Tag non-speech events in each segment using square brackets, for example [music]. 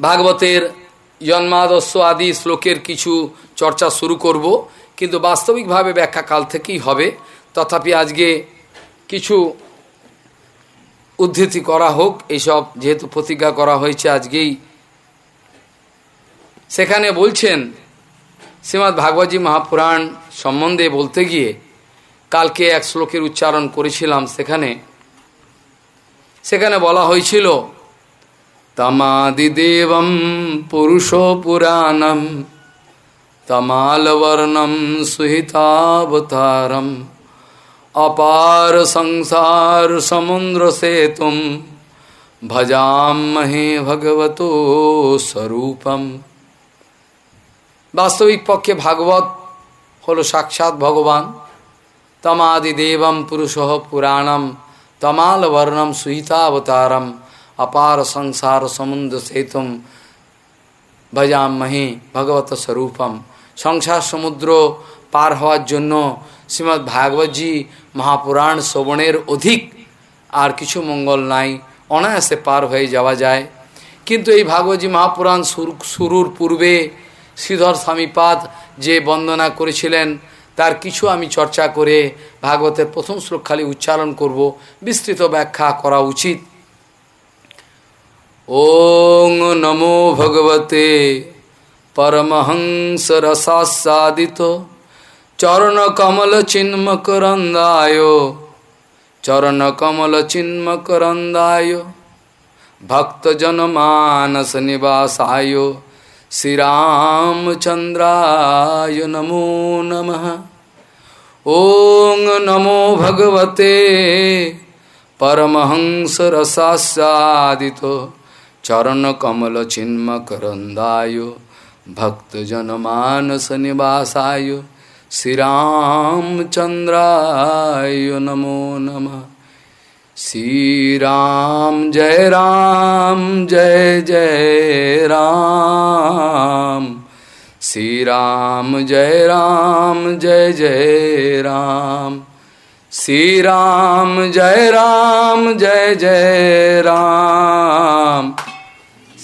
ভাগবতের জন্মাদস্য আদি শ্লোকের কিছু চর্চা শুরু করব, কিন্তু বাস্তবিকভাবে ব্যাখ্যা কাল থেকেই হবে। তথাপি আজকে কিছু উদ্ধৃতি করা হোক এইসব যেহেতু প্রতিজ্ঞা করা হয়েছে আজকেই। সেখানে বলছেন শ্রীমৎ ভাগবতী মহাপুরাণ সম্বন্ধে বলতে গিয়ে কালকে এক শ্লোকের উচ্চারণ করেছিলাম সেখানে। সেখানে বলা হয়েছিল পুরাণম তমালবর্ণম সুহিতাবতারম অপার সংসার সমুদ্র সেতুম ভজামহে ভগবত স্বরূপম বাস্তবিক পক্ষে ভাগবত হল সাক্ষাৎ ভগবান তমাদিদেবম পুরুষ পুরাণম তমালবর্ণম সুহিতাবতারম अपार संसार समुद्र सेतुम ভজাম মহি ভগবত স্বরূপম সংসার সমুদ্র পার হওয়ার জন্য শ্রীমৎ ভাগবতজি মহাপুরাণ শ্রবণের অধিক আর কিছু মঙ্গল নাই অনায়াসে পার হয়ে যাওয়া যায় কিন্তু এই ভাগবতী মহাপুরাণ শুরুর পূর্বে শ্রীধর স্বামীপাদ যে বন্দনা করেছিলেন তার কিছু আমি চর্চা করে ভাগবতের প্রথম শ্লোক খালি উচ্চারণ করব বিস্তৃত ব্যাখ্যা করা উচিত ওং নমো ভগবতে পরমহংস রসাসাদিত চরণ কমল চিন্মকরন্দায় চরণ কমল চিন্মকরন্দায় ভক্তজন মানস নিবাসায় শ্রীরামচন্দ্রায় নমো নমঃ ওং নমো ভগবতে পরমহংস রসাসাদিত চরণ चरण कमल चिन्म भक्त भक्तजन मानस निवासाय श्री राम चंद्राय नमो नम। श्री राम जय राम, जय जय राम। श्री राम जय राम, जय जय राम। श्री राम जय राम, जय जय राम।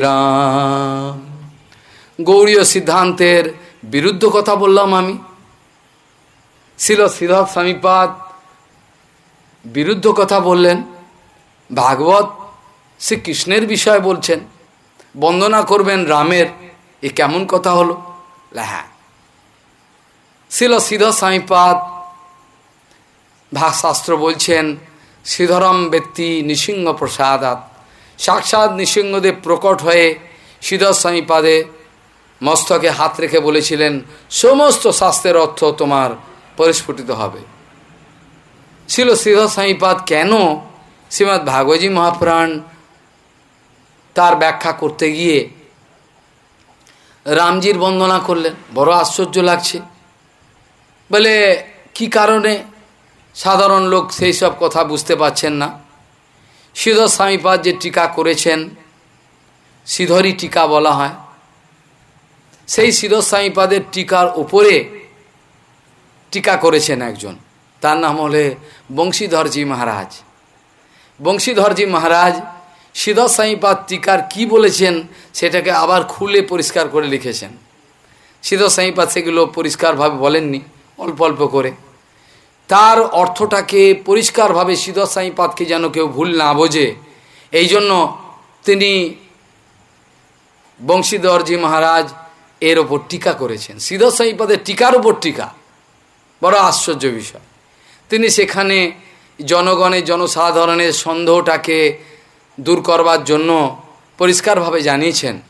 রাম। গৌরীয় সিদ্ধান্তের বিরুদ্ধ কথা বললাম আমি। ছিল শ্রীধর স্বামীপাদ বিরুদ্ধ কথা বললেন। ভাগবত শ্রীকৃষ্ণের বিষয় বলছেন, বন্দনা করবেন রামের, এ কেমন কথা হলো? হ্যাঁ। ছিল শ্রীধর স্বামীপাদ ভাগশাস্ত্র বলছেন শ্রীধরম ব্যক্তি নৃসিংহ প্রসাদাত সাক্ষাৎ নৃসিংহদেব প্রকট হয়ে শ্রীধর স্বামীপাদে মস্তকে হাত রেখে বলেছিলেন, সমস্ত শাস্ত্রের অর্থ তোমার পরিস্ফুটিত হবে। ছিল শ্রীধর স্বামীপাদ কেন? শ্রীমৎ ভাগবতী মহাপুরাণ তার ব্যাখ্যা করতে গিয়ে রামজির বন্দনা করলেন। বড় আশ্চর্য লাগছে। বলে, কি কারণে? সাধারণ লোক সেই সব কথা বুঝতে পাচ্ছেন না। শ্রীধর স্বামীপাদ যে টিকা করেছেন শ্রীধরী টিকা বলা হয়, সেই শ্রীধর স্বামীপাদের টিকার ওপরে টিকা করেছেন একজন। তার নাম হলে বংশীধরজি মহারাজ। বংশীধরজি মহারাজ শ্রীধর স্বামীপাদ টিকার কি বলেছেন, সেটাকে আবার খুলে পরিষ্কার করে লিখেছেন। শ্রীধর স্বামীপাদ সেগুলো পরিষ্কারভাবে বলেননি, অল্প অল্প করে। তার অর্থটাকে পরিষ্কারভাবে শ্রীধর সাঁইপাতকে যেন কেউ ভুল না বোঝে। এই জন্য তিনি বংশীধরজি মহারাজ এর ওপর টিকা করেছেন। শ্রীধর সাঁইপাদের টিকার ওপর টিকা। বড় আশ্চর্য বিষয়। তিনি সেখানে জনগণের, জনসাধারণের সন্দেহটাকে দূর করবার জন্য পরিষ্কারভাবে জানিয়েছেন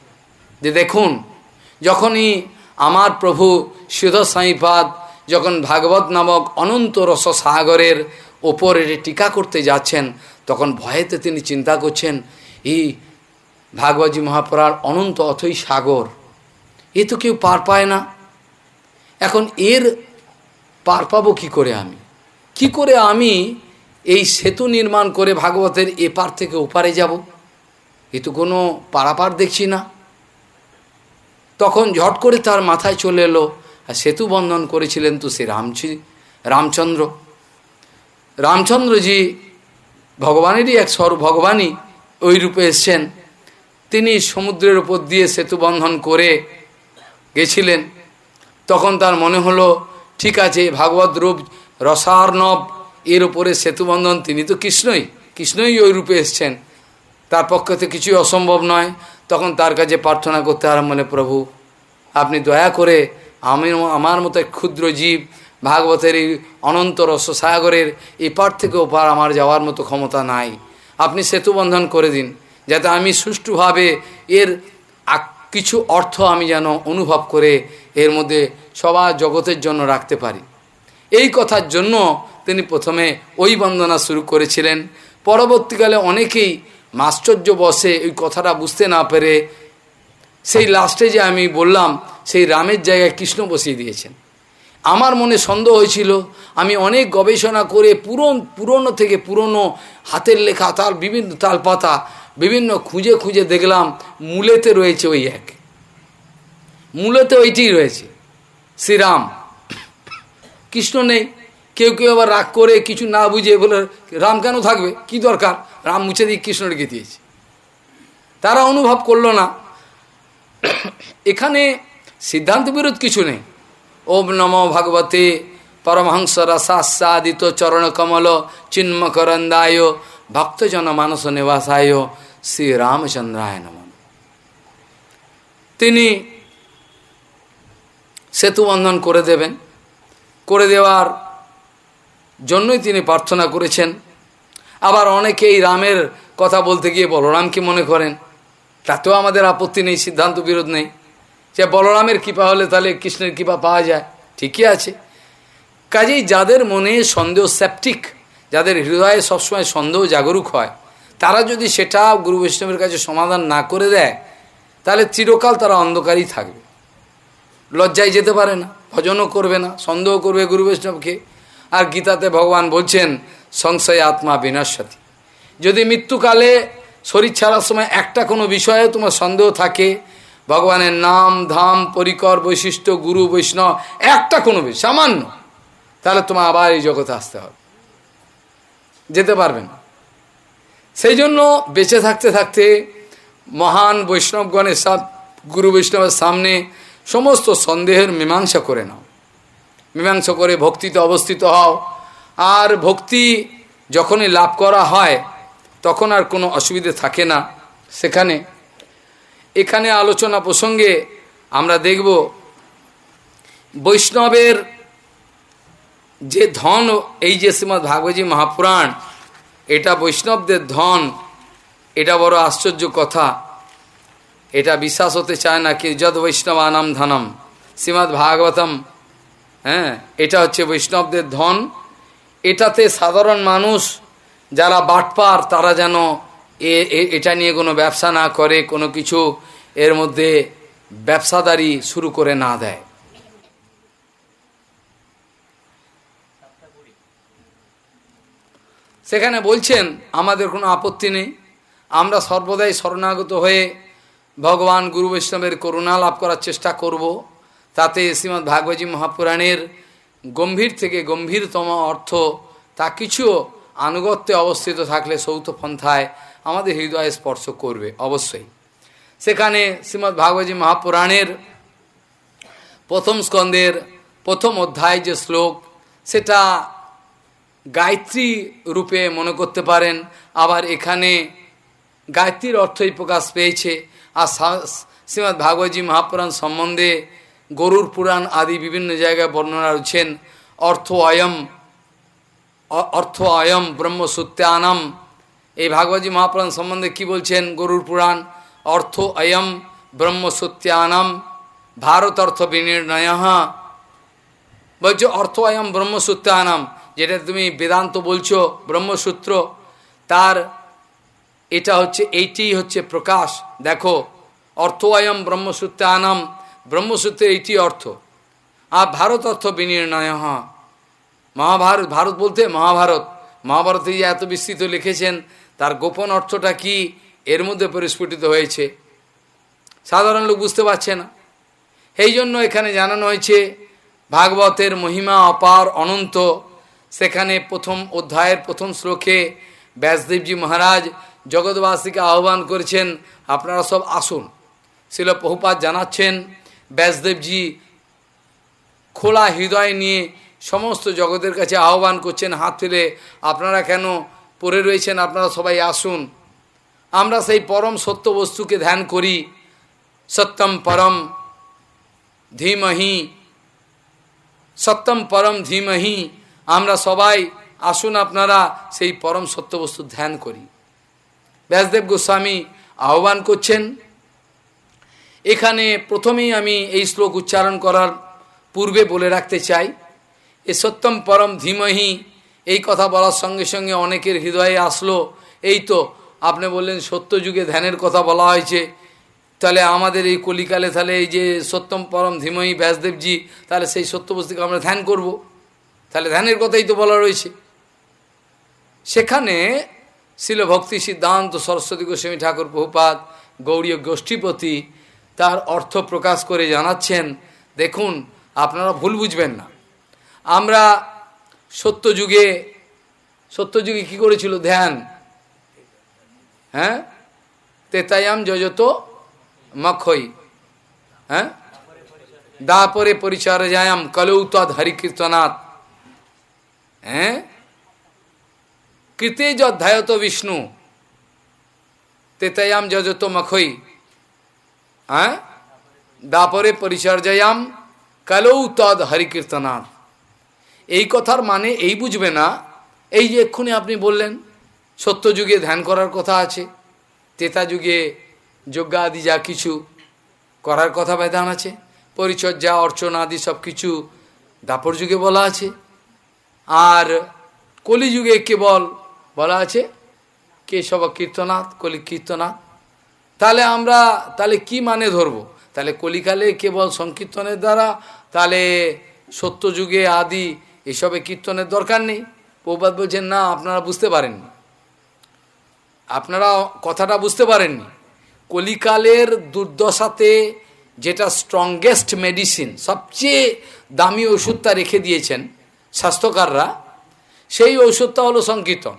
যে, দেখুন, যখনই আমার প্রভু শ্রীধর সাঁইপাদ যখন ভাগবত নামক অনন্ত রস সাগরের ওপরে টিকা করতে যাচ্ছেন, তখন ভয়েতে তিনি চিন্তা করছেন এই ভাগবতী মহাপুরার অনন্ত অথই সাগর। এ তো কেউ পার পায় না। এখন এর পার পাবো কী করে আমি? কি করে আমি এই সেতু নির্মাণ করে ভাগবতের এপার থেকে ওপারে যাব? এ তো কোনো পারাপার দেখছি না। তখন ঝট করে তার মাথায় চলে এলো আর সেতু বন্ধন করেছিলেন তো সে রামচি, রামচন্দ্র। রামচন্দ্রজি ভগবানেরই এক স্বর ভগবানই ওই রূপে এসছেন। তিনি সমুদ্রের উপর দিয়ে সেতু বন্ধন করে গেছিলেন। তখন তার মনে হলো, ঠিক আছে, ভাগবত রূপ, রসার্ণব, এর উপরে সেতুবন্ধন তিনি তো কৃষ্ণই কৃষ্ণই ওই রূপে এসছেন। তার পক্ষে তো কিছুই অসম্ভব নয়। তখন তার কাছে প্রার্থনা করতে আরম্ভ বলে প্রভু, আপনি দয়া করে আমি আমার মতো এক ক্ষুদ্র জীব ভাগবতের এই অনন্ত রসসাগরের এপার থেকে ওপার আমার যাওয়ার মতো ক্ষমতা নাই। আপনি সেতু বন্ধন করে দিন, যাতে আমি সুষ্ঠুভাবে এর কিছু অর্থ আমি যেন অনুভব করে এর মধ্যে সবার জগতের জন্য রাখতে পারি। এই কথার জন্য তিনি প্রথমে ওই বন্দনা শুরু করেছিলেন। পরবর্তীকালে অনেকেই মাশ্চর্য বসে ওই কথাটা বুঝতে না পেরে সেই লাস্টে যে আমি বললাম, সেই রামের জায়গায় কৃষ্ণ বসিয়ে দিয়েছেন। আমার মনে সন্দেহ হয়েছিল, আমি অনেক গবেষণা করে পুরন পুরনো থেকে পুরনো হাতের লেখা, তার বিভিন্ন তালপাতা, বিভিন্ন খুঁজে খুঁজে দেখলাম, মূলেতে রয়েছে ওই এক। মূলেতে ওইটি রয়েছে, শ্রীরাম। কৃষ্ণ নেই, কেউ কেউ আবার রাগ করে কিছু না বুঝে বলে, রাম কেন থাকবে? কি দরকার? রাম মুছে দিয়ে কৃষ্ণ রেখে দিয়েছে। তারা অনুভব করল না [coughs] এখানে সিদ্ধান্ত বিরোধ কিছু নেই। ওম নম ভগবতে পরমহংস রসাস্বাদিত চরণ কমল চিন্মকরন্দায় ভক্তজন মানস নিবাসায় শ্রী রামচন্দ্রায় তিনি সেতু বন্ধন করে দেবেন। করে দেওয়ার জন্যই তিনি প্রার্থনা করেছেন। আবার অনেকেই রামের কথা বলতে গিয়ে বলরামকে মনে করেন? তাতেও আমাদের আপত্তি নেই, সিদ্ধান্ত বিরোধ নেই। যে বলরামের কৃপা হলে তাহলে কৃষ্ণের কৃপা পাওয়া যায়, ঠিকই আছে। কাজেই যাদের মনে সন্দেহ সেপটিক যাদের হৃদয়ে সবসময় সন্দেহ জাগরুক হয়, তারা যদি সেটা গুরু বৈষ্ণবের কাছে সমাধান না করে দেয়, তাহলে চিরকাল তারা অন্ধকারই থাকবে। লজ্জায় যেতে পারে না, ভজনও করবে না, সন্দেহ করবে গুরু বৈষ্ণবকে। আর গীতাতে ভগবান বলছেন, সংশয় আত্মা বিনাশাতি। যদি মৃত্যুকালে শরীর ছাড়ার সময় একটা কোনো বিষয়ে তোমার সন্দেহ থাকে। ভগবানের নাম, ধাম, পরিকর, বৈশিষ্ট্য, গুরু, বৈষ্ণব, একটা কোনো সামান্য। তাহলে তোমার আবার এই জগতে আসতে হবে। যেতে পারবে না। সেই জন্য বেঁচে থাকতে থাকতে মহান বৈষ্ণবগণের সাথ গুরু বৈষ্ণবের সামনে সমস্ত সন্দেহের মীমাংসা করে নাও। মীমাংসা করে ভক্তিতে অবস্থিত হও। আর ভক্তি যখনই লাভ করা হয় তখন আর কোনো অসুবিধে থাকে না। সেখানে, এখানে আলোচনা প্রসঙ্গে আমরা দেখব, বৈষ্ণবের যে ধন, এই যে শ্রীমৎ ভাগবতী মহাপুরাণ, এটা বৈষ্ণবদের ধন, এটা বড় আশ্চর্য কথা। এটা বিশ্বাস হতে চায় না কি, যদ বৈষ্ণবানাম ধনম শ্রীমৎ ভাগবতম হ্যাঁ এটা হচ্ছে বৈষ্ণবদের ধন। এটাতে সাধারণ মানুষ যারা বাটপার, তারা যেন এটা নিয়ে কোনো ব্যবসা না করে, কোনো কিছু এর মধ্যে ব্যবসাদারি শুরু করে না দেয়। সেখানে বলছেন, আমাদের কোনো আপত্তি নেই। আমরা সর্বদাই শরণাগত হয়ে ভগবান গুরু বৈষ্ণবের করুণা লাভ করার চেষ্টা করব। তাতে শ্রীমৎ ভাগবতী মহাপুরাণের গম্ভীর থেকে গম্ভীরতম অর্থ তা কিছু আনুগত্যে অবস্থিত থাকলে সৌথ পন্থায় আমাদের হৃদয়ে স্পর্শ করবে, অবশ্যই। সেখানে শ্রীমৎ ভাগবতী মহাপুরাণের প্রথম স্কন্দের প্রথম অধ্যায় যে শ্লোক, সেটা গায়ত্রী রূপে মনে করতে পারেন, আবার এখানে গায়ত্রীর অর্থই প্রকাশ পেয়েছে। আর শ্রীমৎ ভাগবতী মহাপুরাণ সম্বন্ধে গরুর পুরাণ আদি বিভিন্ন জায়গায় বর্ণনা রয়েছেন, অর্থ অয়ম অর্থ অয়ম ব্রহ্মসূত্যানম এই ভাগবতী মহাপুরাণ সম্বন্ধে কি বলছেন গরুর পুরাণ? অর্থ অয়ম ব্রহ্মসূত্যানম ভারত অর্থ বিনির্ণয়। বলছে অর্থ অয়ম ব্রহ্মসূত্যানম যেটা তুমি বেদান্ত বলছো, ব্রহ্মসূত্র। তার এটা হচ্ছে এইটি হচ্ছে প্রকাশ। দেখো, অর্থ অয়ম ব্রহ্মসূত্রে আনাম ব্রহ্মসূত্রের এইটি অর্থ। আর ভারত অর্থ বিনির্ণয়। মহাভারত, ভারত বলতে মহাভারত। মহাভারতে যে এত বিস্তৃত লিখেছেন, তার গোপন অর্থটা কি এর মধ্যে পরিস্ফুটিত হয়েছে? সাধারণ লোক বুঝতে পারছে না। এই জন্য এখানে জানানো হয়েছে, ভাগবতের মহিমা অপার অনন্ত। সেখানে প্রথম অধ্যায়ের প্রথম শ্লোকে ব্যাসদেবজি মহারাজ জগৎবাসীকে আহ্বান করেছেন, আপনারা সব আসুন। শিল বহুপাত জানাচ্ছেন, ব্যাসদেবজি খোলা হৃদয় নিয়ে সমস্ত জগতের কাছে আহ্বান করছেন, হাত তুলে আপনারা কেন পড়ে রয়েছেন, আপনারা সবাই আসুন। আমরা সেই পরম সত্য বস্তুকে ধ্যান করি। সত্যম পরম ধীমহি, সত্যম পরম ধীমহি, আমরা সবাই আসুন আপনারা সেই পরম সত্য বস্তু ধ্যান করি। ব্যাসদেব গোস্বামী আহ্বান করছেন, এখানে প্রথমেই আমি এই শ্লোক উচ্চারণ করার পূর্বে বলে রাখতে চাই। এ সত্যম পরম ধীমহি। এই কথা বলার সঙ্গে সঙ্গে অনেকের হৃদয়ে আসলো, এই তো আপনি বললেন সত্য যুগে ধ্যানের কথা বলা হয়েছে। তাহলে আমাদের এই কলিকালে তাহলে এই যে সত্যম পরম ধীমহি ব্যাসদেবজি, তাহলে সেই সত্য বস্তুকে আমরা ধ্যান করব। তাহলে ধ্যানের কথাই তো বলা রয়েছে। সেখানে শিল ভক্তি সিদ্ধান্ত সরস্বতী গোস্বামী ঠাকুর বহুপাত গৌরীয় গোষ্ঠীপতি তার অর্থ প্রকাশ করে জানাচ্ছেন, দেখুন, আপনারা ভুল বুঝবেন না। আমরা সত্যযুগে সত্যযুগে কি করেছিল ধ্যান? হ্যাঁ? তেতায়াম যজত মখই হ্যাঁ? দা দাপরে পরিচর্যায়াম কলৌতদ হরিকীর্তনাথ হ্যাঁ? কৃতে যধ্যায়ত বিষ্ণু। তেতায়াম যজত মখই হ্যাঁ? দা দাপরে পরিচর্যায়াম কলৌ তদ হরিকীর্তনাথ এই কথার মানে এই বুঝবে না। এই যে এক্ষুনি আপনি বললেন, সত্যযুগে ধ্যান করার কথা আছে তেতা যুগে যজ্ঞা আদি যা কিছু করার কথা বেদান আছে, পরিচর্যা, অর্চনা আদি সব কিছু দাপর যুগে বলা আছে। আর কলিযুগে কেবল বলা আছে, কেশব কীর্তনাথ, কলি কীর্তনাথ। তাহলে আমরা, তাহলে কি মানে ধরবো? তাহলে কলিকালে কেবল সংকীর্তনের দ্বারা, তাহলে সত্যযুগে আদি এসবে কীর্তনের দরকার নেই। প্রবাদ বলছেন না, আপনারা বুঝতে পারেননি। আপনারা কথাটা বুঝতে পারেননি। কলিকালের দুর্দশাতে যেটা স্ট্রংগেস্ট মেডিসিন সবচেয়ে দামি ওষুধটা রেখে দিয়েছেন স্বাস্থ্যকাররা, সেই ওষুধটা হলো সংকীর্তন।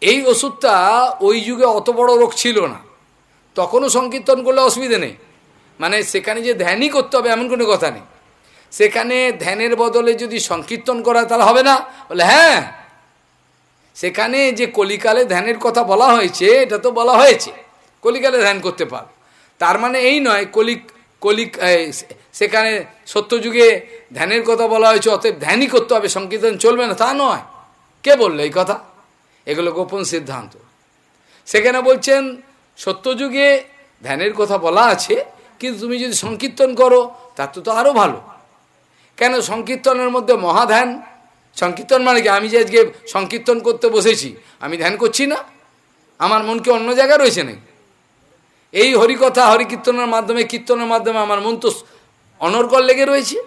এই ওষুধটা ওই যুগে অত বড় রোগ ছিল না। তখনও সংকীর্তন করলে অসুবিধে নেই। মানে সেখানে যে ধ্যানই করতে হবে এমন কোনো কথা নেই। সেখানে ধ্যানের বদলে যদি সংকীর্তন করা তাহলে হবে না? বলে হ্যাঁ। সেখানে যে কলিকালে ধ্যানের কথা বলা হয়েছে, এটা তো বলা হয়েছে। কলিকালে ধ্যান করতে পার। তার মানে এই নয়, কলিক কলিক সেখানে সত্যযুগে ধ্যানের কথা বলা হয়েছে, অতএব ধ্যানই করতে হবে, সংকীর্তন চলবে না, তা নয়। কে বলল এই কথা? এগুলো গোপন সিদ্ধান্ত। সেখানে বলছেন, সত্যযুগে ধ্যানের কথা বলা আছে, কিন্তু তুমি যদি সংকীর্তন করো, তার তো তো আরও ভালো। কেন সংকীর্তনের মধ্যে মহাধ্যান? সংকীর্তন মানে কি? আমি যে আজকে সংকীর্তন করতে বসেছি, আমি ধ্যান করছি না? আমার মনকে অন্য জায়গায় রয়েছে নাকি? এই হরিকথা, হরিকীর্তনের মাধ্যমে, কীর্তনের মাধ্যমে আমার মন তো অনর্গল লেগে রয়েছে।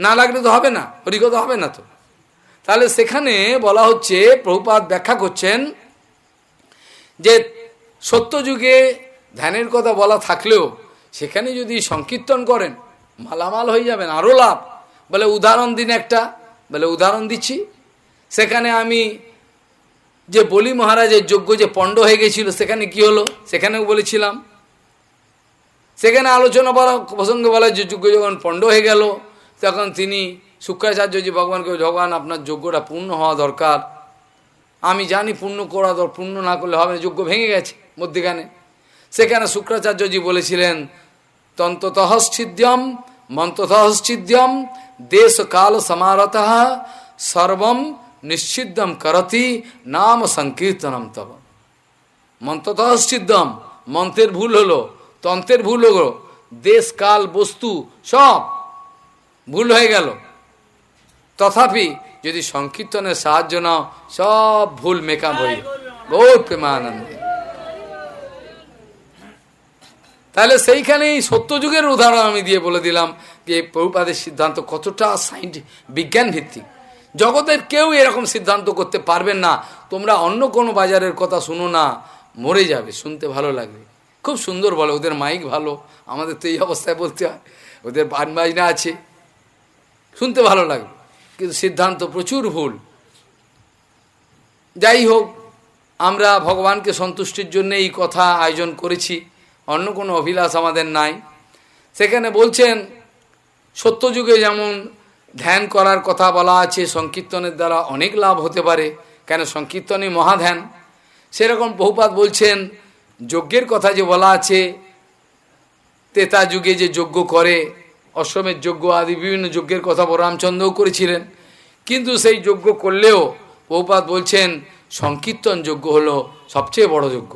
না লাগলে তো হবে না, হরিকথা হবে না তো। তাহলে সেখানে বলা হচ্ছে প্রভুপাত ব্যাখ্যা করছেন যে সত্যযুগে ধ্যানের কথা বলা থাকলেও সেখানে যদি সংকীর্তন করেন মালামাল হয়ে যাবেন আরও লাভ। বলে উদাহরণ দিন একটা, বলে উদাহরণ দিচ্ছি। সেখানে আমি যে বলি মহারাজের যোগ্য যে পণ্ড হয়ে গেছিল, সেখানে কি হলো? সেখানেও বলেছিলাম। সেখানে আলোচনা বলা, প্রসঙ্গে বলা যে যোগ্য যখন পণ্ড হয়ে গেল, তখন তিনি শুক্রাচার্যজি ভগবানকে ভগবান আপনার যোগ্যটা পূর্ণ হওয়া দরকার। আমি জানি পূর্ণ করা দর, পূর্ণ না করলে হবে যোগ্য ভেঙে গেছে মধ্যেখানে। সেখানে শুক্রাচার্যজি বলেছিলেন তন্ততঃশ্চিদ্যম মন্ত্রতঃশ্চিদ্যম দেশ কাল সমারত সর্বম নিশ্চিদ্যম করতি নাম সংকীর্তনম তব মন্ত্রতঃশ্চিদ্যম মন্ত্রের ভুল হলো তন্ত্রের ভুল হলো দেশ কাল বস্তু সব ভুল হয়ে গেল। তথাপি যদি সংকীর্তনের সাহায্য নাও সব ভুল মেকআপ হয়ে বহু প্রেমানন্দে তাহলে সেইখানে সেইখানেই সত্যযুগের উদাহরণ আমি দিয়ে বলে দিলাম যে প্রভুপাদের সিদ্ধান্ত কতটা সাইন্স বিজ্ঞান ভিত্তিক জগতের কেউ এরকম সিদ্ধান্ত করতে পারবেন না। তোমরা অন্য কোনো বাজারের কথা শুনো না, মরে যাবে, শুনতে ভালো লাগবে। খুব সুন্দর বলে, ওদের মাইক ভালো, আমাদের তো এই অবস্থায় বলতে হয়, ওদের বান বাজনা আছে, শুনতে ভালো লাগবে। কিন্তু সিদ্ধান্ত প্রচুর ভুল। যাই হোক, আমরা ভগবানকে সন্তুষ্টির জন্য এই কথা আয়োজন করেছি। অন্য কোনো অভিলাষ আমাদের নাই। সেখানে বলছেন, সত্যযুগে যেমন ধ্যান করার কথা বলা আছে, সংকীর্তনের দ্বারা অনেক লাভ হতে পারে। কেন সংকীর্তনই মহাধ্যান? সেরকম বহুপাত বলছেন, যজ্ঞের কথা যে বলা আছে তেতা যুগে যে যজ্ঞ করে অশ্বমের যজ্ঞ আদি বিভিন্ন যজ্ঞের কথা রামচন্দ্রও করেছিলেন। কিন্তু সেই যজ্ঞ করলেও বহুপাত বলছেন, সংকীর্তন যজ্ঞ হলো সবচেয়ে বড় যজ্ঞ।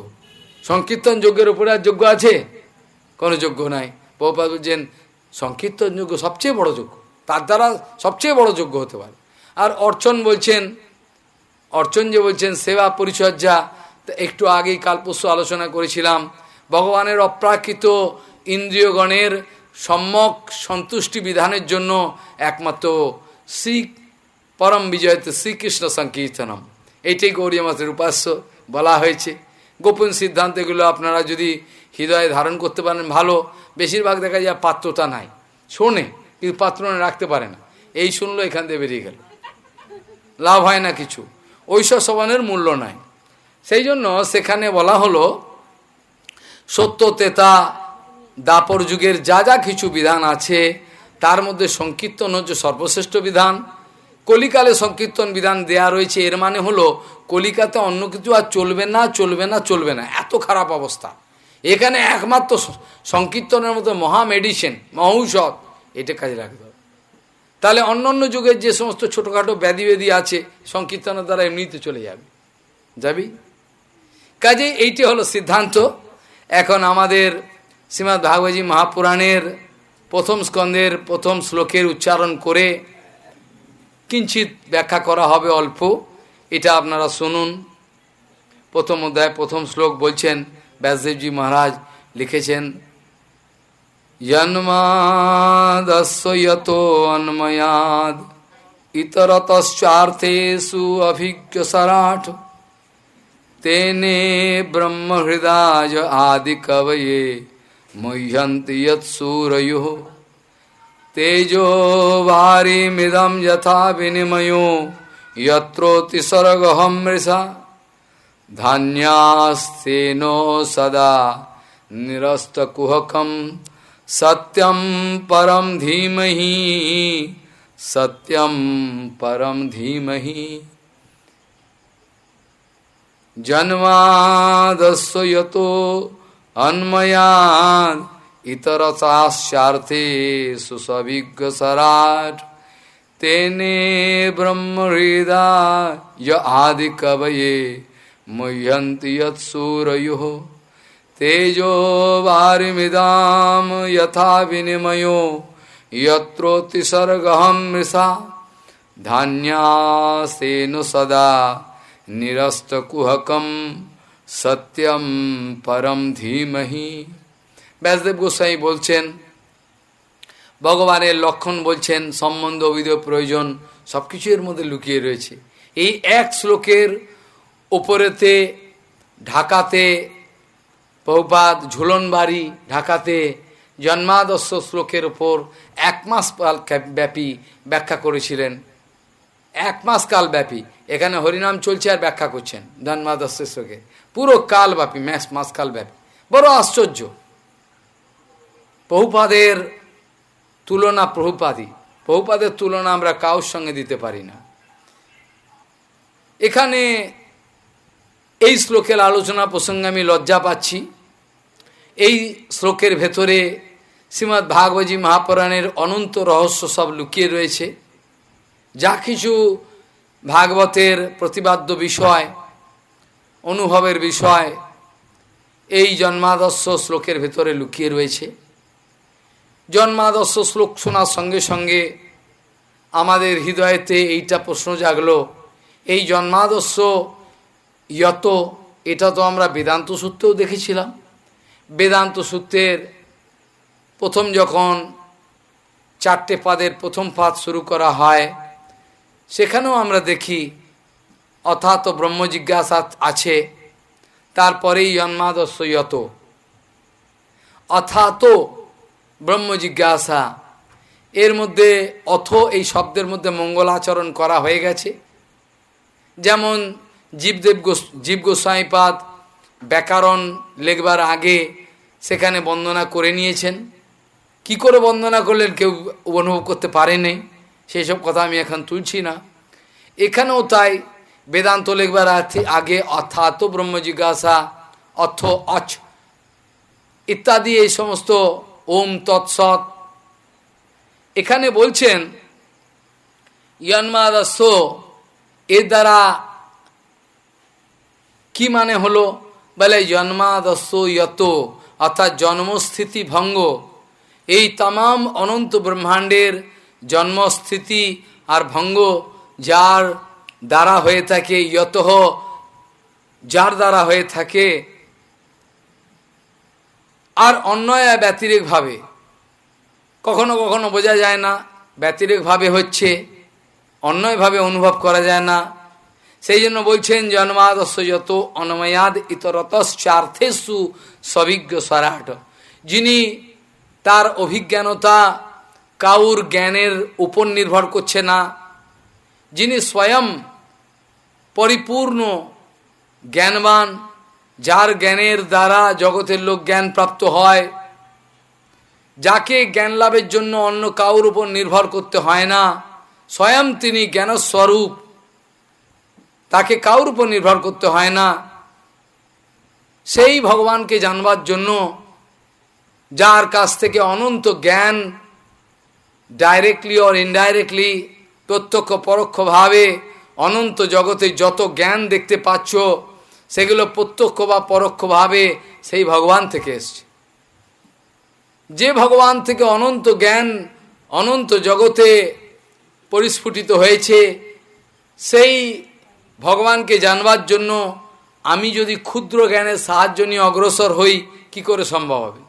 সংকীর্তন যজ্ঞের উপরে আর যজ্ঞ আছে? কোনো যজ্ঞ নাই। বহুপাত বলছেন সংকীর্তন যজ্ঞ সবচেয়ে বড় যজ্ঞ। তার দ্বারা সবচেয়ে বড় যজ্ঞ হতে পারে। আর অর্চন বলছেন, অর্চন যে বলছেন, সেবা পরিচর্যা একটু আগেই কাল পরশু আলোচনা করেছিলাম। ভগবানের অপ্রাকৃত ইন্দ্রিয়গণের সম্যক সন্তুষ্টি বিধানের জন্য একমাত্র শ্রী পরম বিজয়তে শ্রীকৃষ্ণ সংকীর্তনম। এইটাই গৌরী মাসের উপাস্য বলা হয়েছে। গোপন সিদ্ধান্তগুলো আপনারা যদি হৃদয়ে ধারণ করতে পারেন ভালো, বেশিরভাগ দেখা যায় পাত্রতা নাই। শোনে, কিন্তু পাত্র রাখতে পারে না। এই শুনলো, এখান থেকে বেরিয়ে গেল। লাভ হয় না কিছু। ঐশ্বর সবানের মূল্য নাই। সেই জন্য সেখানে বলা হলো, সত্য, তেতা, দাপর যুগের যা যা কিছু বিধান আছে, তার মধ্যে সংকীর্তন হচ্ছে সর্বশ্রেষ্ঠ বিধান। কলিকালে সংকীর্তন বিধান দেয়া রয়েছে। এর মানে হলো, কলিকাতে অন্য কিছু আর চলবে না চলবে না চলবে না। এত খারাপ অবস্থা। এখানে একমাত্র সংকীর্তনের মতো মহা মেডিসিন মহৌষধ এটা কাজে লাগতে হবে তাহলে অন্য অন্য যুগের যে সমস্ত ছোটোখাটো ব্যাধি ব্যাধি আছে, সংকীর্তনের দ্বারা এমনিতে চলে যাবে। যাবি? কাজে এইটি হলো সিদ্ধান্ত। এখন আমাদের শ্রীমৎ ভাগবতী মহাপুরাণের প্রথম স্কন্ধের প্রথম শ্লোকের উচ্চারণ করে কিঞ্চিত ব্যাখ্যা করা হবে অল্প। এটা আপনারা শুনুন। প্রথম অধ্যায়, প্রথম শ্লোক বলছেন ব্যাসদেবজি মহারাজ লিখেছেন জন্মাদস্যত অন্ময়াদ অভিজ্ঞ সরাঠ তেনে ব্রহ্মহৃদাজ আদি কবয়ে মুহ্যন্তি तेजो वारी मिदम यथा विनिमयो यत्रोतिसर्ग हमृषा धान्यास्ते नो सदा निरस्त कुहकम सत्यम परम धीमहि सत्यम परम धीमहि। जन्मादस्व यतो अन्मयान इतरताशार्थे सुसविज्ञ सराट तेने ब्रह्म हृदय य आदि कवये मुह्यंति यूरयो तेजो वारिमिदाम यथा विनिमयो यत्रोतिसर्गहम मृषा। धान्यासेनु सदा निरस्तकुहकम सत्यम परम धीमहि। ব্যাসদেব গোস্বাই বলছেন, ভগবানের লক্ষণ বলছেন, সম্বন্ধ অবিধ প্রয়োজন সব কিছু এর মধ্যে লুকিয়ে রয়েছে। এই এক শ্লোকের ওপরেতে ঢাকাতে বহুপাত ঝুলনবাড়ি, ঢাকাতে জন্মাদর্শ শ্লোকের ওপর এক মাস কাল ব্যাপী ব্যাখ্যা করেছিলেন। এক মাস কাল ব্যাপী। এখানে হরিনাম চলছে আর ব্যাখ্যা করছেন জন্মাদর্শ শ্লোকে। পুরো কাল ব্যাপী ম্যাস মাস কাল ব্যাপী বড় আশ্চর্য। বহুপাদের তুলনা প্রভুপাদি বহুপাদের তুলনা আমরা কাউর সঙ্গে দিতে পারি না। এখানে এই শ্লোকের আলোচনা প্রসঙ্গে আমি লজ্জা পাচ্ছি। এই শ্লোকের ভেতরে শ্রীমৎ ভাগবতী মহাপুরাণের অনন্ত রহস্য সব লুকিয়ে রয়েছে। যা কিছু ভাগবতের প্রতিবাদ্য বিষয়, অনুভবের বিষয়, এই জন্মাদর্শ শ্লোকের ভেতরে লুকিয়ে রয়েছে। জন্মাদর্শ শ্লোক শোনার সঙ্গে সঙ্গে আমাদের হৃদয়েতে এইটা প্রশ্ন জাগলো, এই জন্মাদর্শ ইয়ত এটা তো আমরা বেদান্ত সূত্রেও দেখেছিলাম। বেদান্ত সূত্রের প্রথম যখন চারটে পাদের প্রথম পাদ শুরু করা হয়, সেখানেও আমরা দেখি অথাত ব্রহ্ম জিজ্ঞাসা আছে, তারপরেই জন্মাদস্য যত। অথাত ব্রহ্ম জিজ্ঞাসা এর মধ্যে অথ এই শব্দের মধ্যে মঙ্গলাচরণ করা হয়ে গেছে। যেমন জীবদেব গোস, জীব গোস্বাইপাদ ব্যাকরণ লেখবার আগে সেখানে বন্দনা করে নিয়েছেন। কি করে বন্দনা করলেন কেউ অনুভব করতে পারেনি সেই সব কথা আমি এখন তুলছি না। এখানেও তাই বেদান্ত লেখবার আগে অর্থাৎ ব্রহ্ম জিজ্ঞাসা অর্থ অচ ইত্যাদি এই সমস্ত ওম তৎসৎ এখানে বলছেন ইয়ন্মাদস্য এর দ্বারা কি মানে হলো? বলে জন্মাদস্য ইয়ত, অর্থাৎ জন্মস্থিতি ভঙ্গ। এই তাম অনন্ত ব্রহ্মাণ্ডের জন্মস্থিতি আর ভঙ্গ যার দ্বারা হয়ে থাকে ইয়ত যার দ্বারা হয়ে থাকে আর অন্যয় ব্যতিরেকভাবে। কখনো কখনো বোঝা যায় না, ব্যতিরেকভাবে হচ্ছে, অন্যয়ভাবে অনুভব করা যায় না। সেই জন্য বলছেন, জন্মাদস্য যত অনময়াদ ইতরতশ্চার্থেসু সবিজ্ঞ স্বরাট। যিনি তার অভিজ্ঞানতা কাউর জ্ঞানের উপর নির্ভর করছে না, যিনি স্বয়ং পরিপূর্ণ জ্ঞানবান যার জ্ঞানের দ্বারা জগতের লোক জ্ঞান প্রাপ্ত হয়, যাকে জ্ঞান লাভের জন্য অন্য কাউর উপর নির্ভর করতে হয় না, স্বয়ং তিনি জ্ঞানস্বরূপ, তাকে কাউর উপর নির্ভর করতে হয় না। সেই ভগবানকে জানবার জন্য যার কাছ থেকে অনন্ত জ্ঞান ডাইরেক্টলি অর ইনডাইরেক্টলি প্রত্যক্ষ পরোক্ষভাবে অনন্ত জগতে যত জ্ঞান দেখতে পাচ্ছ সেগুলো প্রত্যক্ষ বা পরোক্ষভাবে সেই ভগবান থেকে এসছে। যে ভগবান থেকে অনন্ত জ্ঞান, অনন্ত জগতে পরিস্ফুটিত হয়েছে, সেই ভগবানকে জানবার জন্য আমি যদি ক্ষুদ্র জ্ঞানের সাহায্য নিয়ে অগ্রসর হই, কি করে সম্ভব হবে?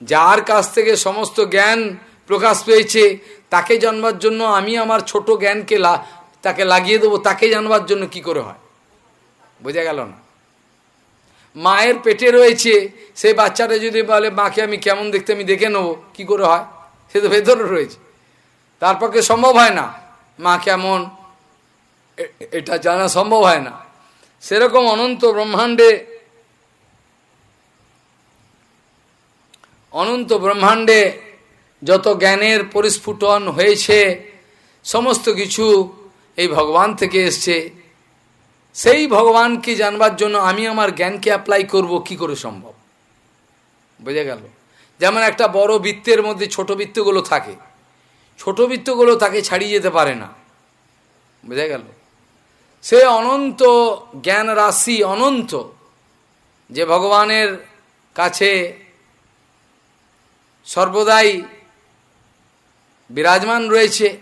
যার কাছ থেকে সমস্ত জ্ঞান প্রকাশ পেয়েছে, তাকে জানবার জন্য আমি আমার ছোট জ্ঞানকে তাকে লাগিয়ে দেবো, তাকে জানবার জন্য কি করে হয়? বোঝা গেল না? মায়ের পেটে রয়েছে সেই বাচ্চাটা যদি বলে, মাকে আমি কেমন দেখতে, আমি দেখে নেব, কি করে হয়? সে তো ভেতরে রয়েছে। তার পক্ষে সম্ভব হয় না। মা কেমন? এটা জানা সম্ভব হয় না। সেরকম অনন্ত ব্রহ্মাণ্ডে অনন্ত ব্রহ্মাণ্ডে যত জ্ঞানের পরিস্ফুটন হয়েছে, সমস্ত কিছু এই ভগবান থেকে এসছে। সেই ভগবানকে জানবার জন্য আমি আমার জ্ঞানকে অ্যাপ্লাই করব, কি করে সম্ভব? বোঝা গেল? যেমন একটা বড় বৃত্তের মধ্যে ছোট বৃত্তগুলো থাকে। ছোট বৃত্তগুলো তাকে ছাড়িয়ে যেতে পারে না। বোঝা গেল? সে অনন্ত জ্ঞান রাশি অনন্ত যে ভগবানের কাছে সর্বদাই বিরাজমান রয়েছে,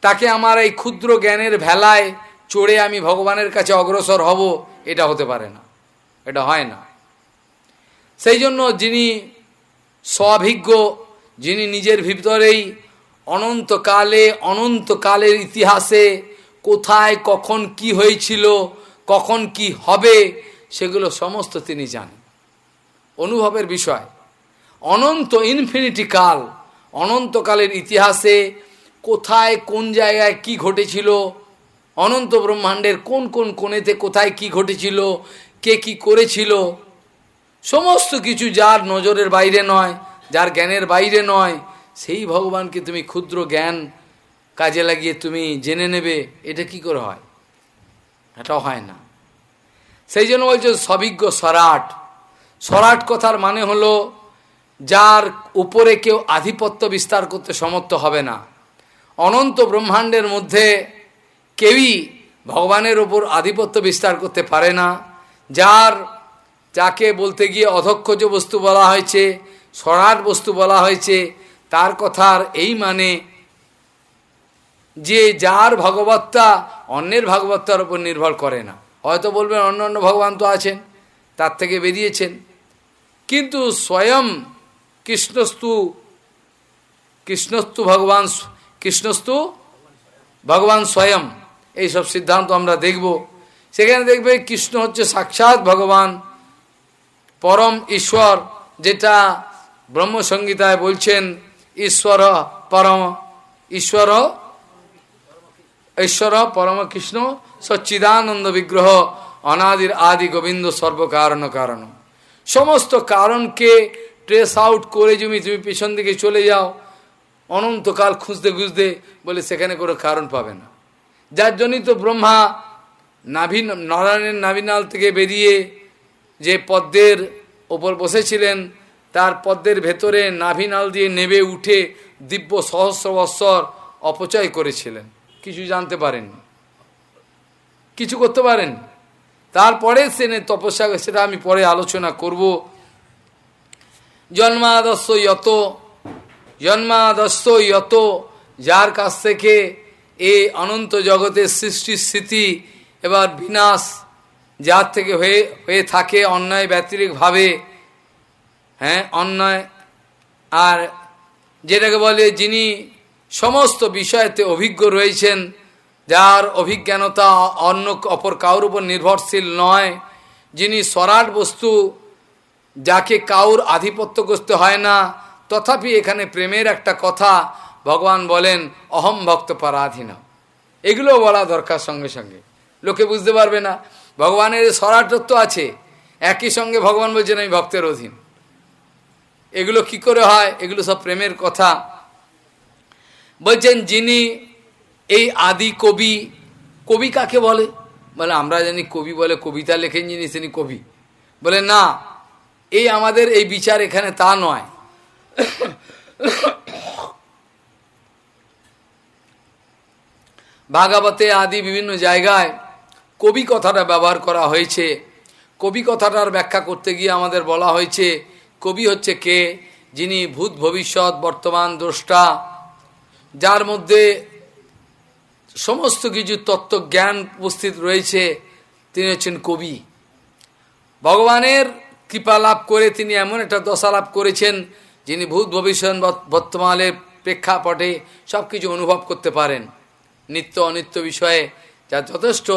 তাকে আমার এই ক্ষুদ্র জ্ঞানের ভেলায় চড়ে আমি ভগবানের কাছে অগ্রসর হব, এটা হতে পারে না। এটা হয় না। সেই জন্য যিনি স্বাভিজ্ঞ, যিনি নিজের ভিতরেই অনন্তকালে, অনন্তকালের ইতিহাসে কোথায়, কখন কি হয়েছিল, কখন কি হবে, সেগুলো সমস্ত তিনি জানেন। অনুভবের বিষয়। অনন্ত ইনফিনিটি কাল, অনন্তকালের ইতিহাসে কোথায়, কোন জায়গায় কি ঘটেছিল অনন্ত ব্রহ্মাণ্ডের কোন কোন কোণেতে কোথায় কি ঘটেছিল, কে কি করেছিল, সমস্ত কিছু যার নজরের বাইরে নয়, যার জ্ঞানের বাইরে নয়, সেই ভগবানকে তুমি ক্ষুদ্র জ্ঞান কাজে লাগিয়ে তুমি জেনে নেবে, এটা কি করে হয়? এটাও হয় না। সেই জন্য বলছে সবিজ্ঞ সরাট। সরাট কথার মানে হলো, যার উপরে কেউ আধিপত্য বিস্তার করতে সমর্থ হবে না। অনন্ত ব্রহ্মাণ্ডের মধ্যে কেউই ভগবানের ওপর আধিপত্য বিস্তার করতে পারে না। যার, যাকে বলতে গিয়ে অধক্ষজ বস্তু বলা হয়েছে সরাট বস্তু বলা হয়েছে, তার কথার এই মানে যে যার ভগবত্তা অন্যের ভাগবত্তার উপর নির্ভর করে না। হয়তো বলবেন অন্য অন্য ভগবান তো আছেন, তার থেকে বেরিয়েছেন। কিন্তু স্বয়ং কৃষ্ণস্তু কৃষ্ণস্তু ভগবান কৃষ্ণস্তু ভগবান স্বয়ং এইসব সিদ্ধান্ত আমরা দেখব। সেখানে দেখবে কৃষ্ণ হচ্ছে সাক্ষাৎ ভগবান, পরম ঈশ্বর, যেটা ব্রহ্মসংগীতায় বলছেন, ঈশ্বর পরম, ঈশ্বর ঈশ্বর পরম কৃষ্ণ সচ্চিদানন্দ বিগ্রহ, অনাদির আদি গোবিন্দ সর্বকারণ কারণ। সমস্ত কারণকে ট্রেস আউট করে তুমি তুমি পিছন দিকে চলে যাও, অনন্তকাল খুঁজতে খুঁজতে বলে সেখানে কোনো কারণ পাবে না। যার জন্যই তো ব্রহ্মা নাভি নারায়ণের নাভিনাল থেকে বেরিয়ে যে পদ্মের ওপর বসেছিলেন, তার পদ্মের ভেতরে নাভিনাল দিয়ে নেবে উঠে দিব্য সহস্র বৎসর অপচয় করেছিলেন। কিছু জানতে পারেন? কিছু করতে পারেন? তারপরে সে তপস্যা, সেটা আমি পরে আলোচনা করব। জন্মাদস্য যত জন্মাদস্য যত যার কাছ থেকে এই অনন্ত জগতের সৃষ্টি স্থিতি এবার বিনাশ, যার থেকে হয়ে হয়ে থাকে অন্যায় ব্যতিরিকভাবে হ্যাঁ অন্যায়। আর যেটাকে বলে যিনি সমস্ত বিষয়তে অভিজ্ঞ রয়েছেন, যার অভিজ্ঞানতা অন্য অপর কাউর উপর নির্ভরশীল নয়, যিনি সরাট বস্তু যাকে কাউর আধিপত্য করতে হয় না, তথাপি এখানে প্রেমের একটা কথা ভগবান বলেন, অহম ভক্ত পরাধীন এগুলো বলা দরকার সঙ্গে সঙ্গে। লোকে বুঝতে পারবে না, ভগবানের সরাটত্ব আছে। একই সঙ্গে ভগবান বলছেন, আমি ভক্তের অধীন। এগুলো কি করে হয়? এগুলো সব প্রেমের কথা। বলছেন, যিনি এই আদি কবি কবি কাকে বলে? বলে, আমরা জানি কবি বলে, কবিতা লেখেন যিনি, তিনি কবি। বলে, না, এই আমাদের এই বিচার এখানে তা নয়। ভাগাবতে আদি বিভিন্ন জায়গায় কবি কথাটা ব্যবহার করা হয়েছে। কবি কথাটার ব্যাখ্যা করতে গিয়ে আমাদের বলা হয়েছে, কবি হচ্ছে কে? যিনি ভূত ভবিষ্যৎ, বর্তমান দ্রষ্টা, যার মধ্যে সমস্ত কিছু তত্ত্বজ্ঞান উপস্থিত রয়েছে, তিনি হচ্ছেন কবি। ভগবানের কৃপা লাভ করে তিনি এমন একটা দশা লাভ করেছেন, যিনি ভূত ভবিষ্যৎ, বর্তমানের প্রেক্ষাপটে সব কিছু অনুভব করতে পারেন। নিত্য অনিত্য বিষয়ে যা যথেষ্ট,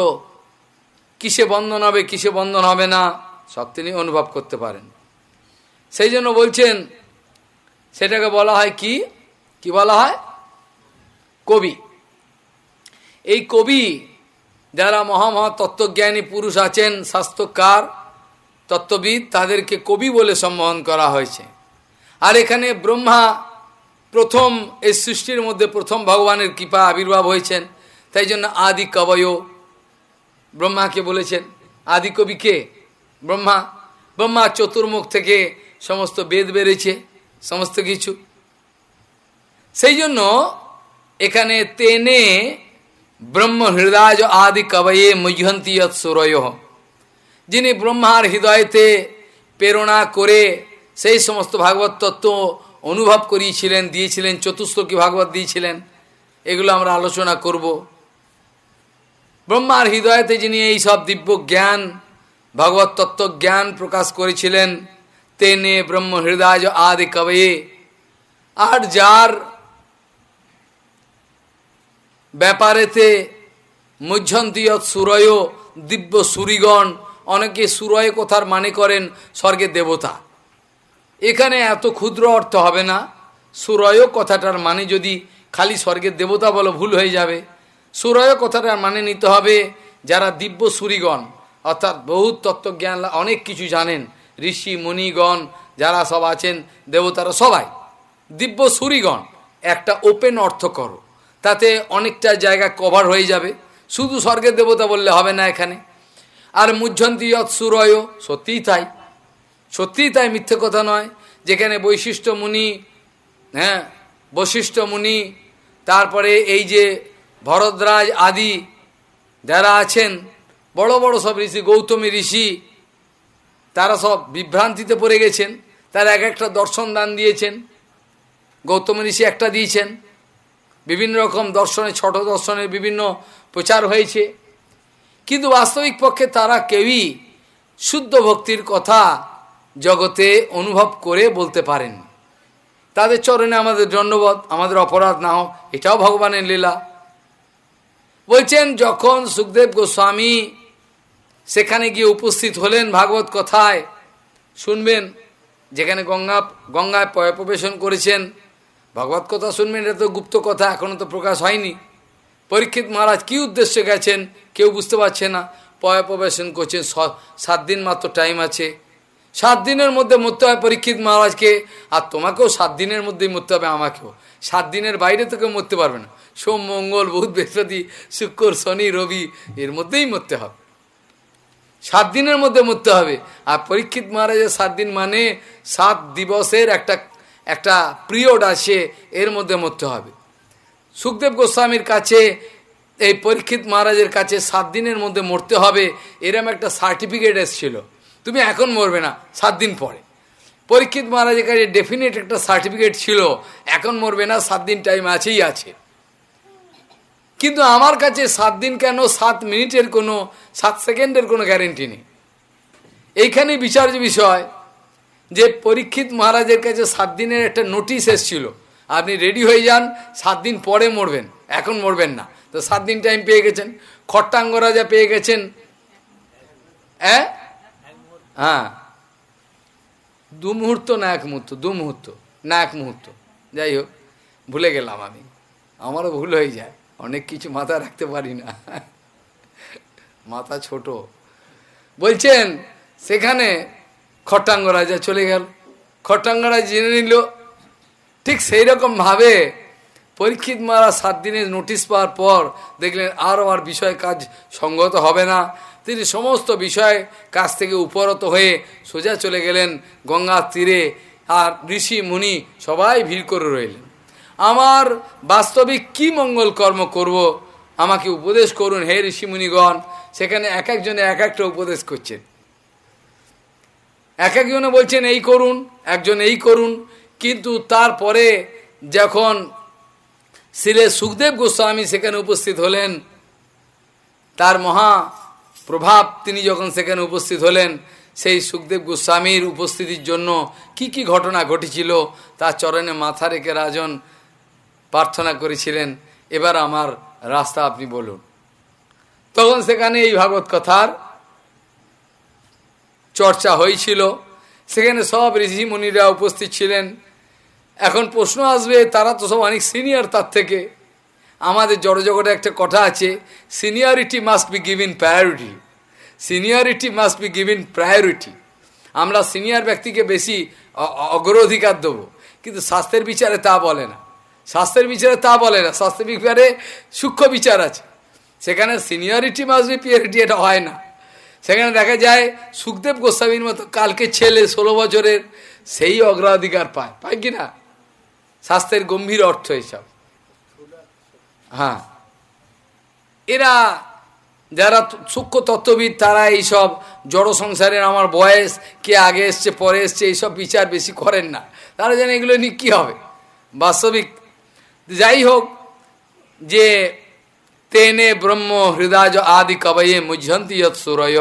কিসে বন্ধন হবে, কিসে বন্ধন হবে না, সব তিনি অনুভব করতে পারেন। সেই জন্য বলছেন, সেটাকে বলা হয় কি? কি বলা হয়? কবি। এই কবি যারা মহামহা তত্ত্বজ্ঞানী পুরুষ আছেন স্বাস্থ্যকার তত্ত্ববিদ, তাদেরকে কবি বলে সম্বোধন করা হয়েছে। আর এখানে ব্রহ্মা প্রথম এই সৃষ্টির মধ্যে প্রথম ভগবানের কৃপা আবির্ভাব হয়েছেন। তাই জন্য আদি কবয় ব্রহ্মাকে বলেছেন। আদি কবি ব্রহ্মা। ব্রহ্মা চতুর্মুখ থেকে সমস্ত বেদ বেড়েছে, সমস্ত কিছু। সেই জন্য এখানে তেনে ব্রহ্ম হৃদয় আদি কবয়ে মুহন্তি সুরয় যিনি ব্রহ্মার হৃদয়তে প্রেরণা করে সেই সমস্ত ভাগবত তত্ত্ব অনুভব করিয়েছিলেন, দিয়েছিলেন চতুর্শ্লোকী ভাগবত দিয়েছিলেন, এগুলো আমরা আলোচনা করব। ব্রহ্মার হৃদয়তে যিনি এই সব দিব্য জ্ঞান, ভগবত তত্ত্ব জ্ঞান প্রকাশ করেছিলেন, তেনে ব্রহ্ম হৃদয় আদি কবে আর যার ব্যাপারেতে মধ্যন্তীয় সুরয়, দিব্য সুরিগণ, অনেকে সুরয় কথার মানে করেন স্বর্গের দেবতা। এখানে এত ক্ষুদ্র অর্থ হবে না। সুরয় কথাটার মানে যদি খালি স্বর্গের দেবতা বলো ভুল হয়ে যাবে। সুরয় কথাটার মানে নিতে হবে যারা দিব্য সুরিগণ, অর্থাৎ বহু তত্ত্বজ্ঞান অনেক কিছু জানেন, ঋষি, মুনিগণ যারা সব আছেন, দেবতারা সবাই। দিব্য সুরিগণ, একটা ওপেন অর্থ করো। তাতে অনেকটা জায়গা কভার হয়ে যাবে। শুধু স্বর্গের দেবতা বললে হবে না এখানে। আর মুঝন্তি যৎ সুরয় সত্যিই তাই। সত্যিই তাই মিথ্যে কথা নয়। যেখানে বৈশিষ্ট্য মুনি হ্যাঁ বৈশিষ্ট্য মুনি, তারপরে এই যে ভরদ্রাজ আদি যারা আছেন, বড় বড় সব ঋষি, গৌতমী ঋষি, তারা সব বিভ্রান্তিতে পড়ে গেছেন। তারা এক একটা দর্শন দান দিয়েছেন। গৌতম ঋষি একটা দিয়েছেন। বিভিন্ন রকম দর্শনে, ছোট দর্শনের বিভিন্ন প্রচার হয়েছে। কিন্তু বাস্তবিক পক্ষে তারা কেউই শুদ্ধ ভক্তির কথা জগতে অনুভব করে বলতে পারেন। তাদের চরণে আমাদের দণ্ডবোধ, আমাদের অপরাধ না হোক এটাও ভগবানের লীলা। বলছেন, যখন সুখদেব গোস্বামী সেখানে গিয়ে উপস্থিত হলেন ভাগবত কথায়, শুনবেন, যেখানে গঙ্গা, গঙ্গায় প্রবেশন করেছেন, ভগবত কথা শুনবেন, এটা তো গুপ্ত কথা এখনও তো প্রকাশ হয়নি। পরীক্ষিত মহারাজ কি উদ্দেশ্যে গেছেন, কেউ বুঝতে পারছে না, পয় প্রবেশন করছেন সাত দিন মাত্র টাইম আছে। সাত দিনের মধ্যে মরতে হয় পরীক্ষিত মহারাজকে, আর তোমাকেও সাত দিনের মধ্যেই মরতে হবে আমাকেও। সাত দিনের বাইরে তো কেউ মরতে পারবে না। সোম, মঙ্গল, বুধ, বৃহস্পতি, শুক্র, শনি, রবি, এর মধ্যেই মরতে হবে। সাত দিনের মধ্যে মরতে হবে। আর পরীক্ষিত মহারাজের সাত দিন মানে সাত দিবসের একটা একটা পিরিয়ড আছে, এর মধ্যে মরতে হবে। সুখদেব গোস্বামীর কাছে, এই পরীক্ষিত মহারাজের কাছে সাত দিনের মধ্যে মরতে হবে, এরম একটা সার্টিফিকেট এসেছিল। তুমি এখন মরবে না, সাত দিন পরে। পরীক্ষিত মহারাজের কাছে ডেফিনেট একটা সার্টিফিকেট ছিল, এখন মরবে না, সাত দিন টাইম আছেই আছে। কিন্তু আমার কাছে সাত দিন কেন সাত মিনিটের কোনো, সাত সেকেন্ডের কোনো গ্যারেন্টি নেই? এইখানে বিচার্য বিষয় যে পরীক্ষিত মহারাজের কাছে সাত দিনের একটা নোটিশ এসছিল। আপনি রেডি হয়ে যান, সাত দিন পরে মরবেন, এখন মরবেন না। তো সাত দিন টাইম পেয়ে গেছেন, খট্টাঙ্গ রাজা পেয়ে গেছেন। হ্যাঁ? হ্যাঁ। দু মুহূর্ত না এক মুহূর্ত, দু মুহূর্ত, না এক মুহূর্ত। যাই হোক, ভুলে গেলাম আমি। আমারও ভুল হয়ে যায়। অনেক কিছু মাথা রাখতে পারি না। মাথা ছোট। বলছেন, সেখানে খট্টাঙ্গ রাজা চলে গেল। খট্টাঙ্গ রাজা জেনে নিল, ঠিক সেই রকম ভাবে পরীক্ষিত মারা সাত দিনের নোটিশ পাওয়ার পর দেখলেন আরও আর বিষয় কাজ সঙ্গত হবে না। তিনি সমস্ত বিষয় কাছ থেকে উপরত হয়ে সোজা চলে গেলেন গঙ্গার তীরে। আর ঋষি, মুনি সবাই ভিড় করে রইলেন। আমার বাস্তবিক কি মঙ্গল কর্ম করব? আমাকে উপদেশ করুন হে ঋষিমুনিগণ সেখানে এক একজনে এক একটা উপদেশ করছেন। এক একজনে বলছেন, এই করুন, একজন এই করুন। কিন্তু তারপরে যখন শ্রীলে সুখদেব গোস্বামী সেখানে উপস্থিত হলেন, তার মহা প্রভাব তিনি যখন সেখানে উপস্থিত হলেন, সেই সুখদেব গোস্বামীর উপস্থিতির জন্য কি কি ঘটনা ঘটেছিল তার চরণে মাথা রেখে রাজন প্রার্থনা করেছিলেন, এবার আমার রাস্তা আপনি বলুন। তখন সেখানে এই ভাগবত কথার চর্চা হয়েছিল। সেখানে সব ঋষি মুনিরা উপস্থিত ছিলেন। এখন প্রশ্ন আসবে, তারা তো সব অনেক সিনিয়র তার থেকে। আমাদের জড়জগতে একটা কথা আছে seniority must be given priority seniority must be given priority senior senior ব্যক্তিকে বেশি অগ্রাধিকার দেবো। কিন্তু স্বাস্থ্যের বিচারে তা বলে না। স্বাস্থ্যের বিচারে তা বলে না। স্বাস্থ্যের বিচারে সূক্ষ্ম বিচার আছে। সেখানে সিনিয়রিটি মাস্ট বি পিয়ারিটি এটা হয় না। সেখানে দেখা যায় সুখদেব গোস্বামীর মতো কালকে ছেলে ষোলো বছরের সেই অগ্রাধিকার পায়। পায় কি না? স্বাস্থ্যের গম্ভীর অর্থ এসব হ্যাঁ এরা যারা সূক্ষ্ম তত্ত্ববিদ, তারা এইসব জড় সংসারের আমার বয়স, কে আগে এসছে, পরে এসছে, এইসব বিচার বেশি করেন না। তারা যেন এগুলো নিয়ে কী হবে। বাস্তবিক। যাই হোক, যে তেনে ব্রহ্ম হৃদয় আদি কবয়ে মুঝন্তি যত সুরয়।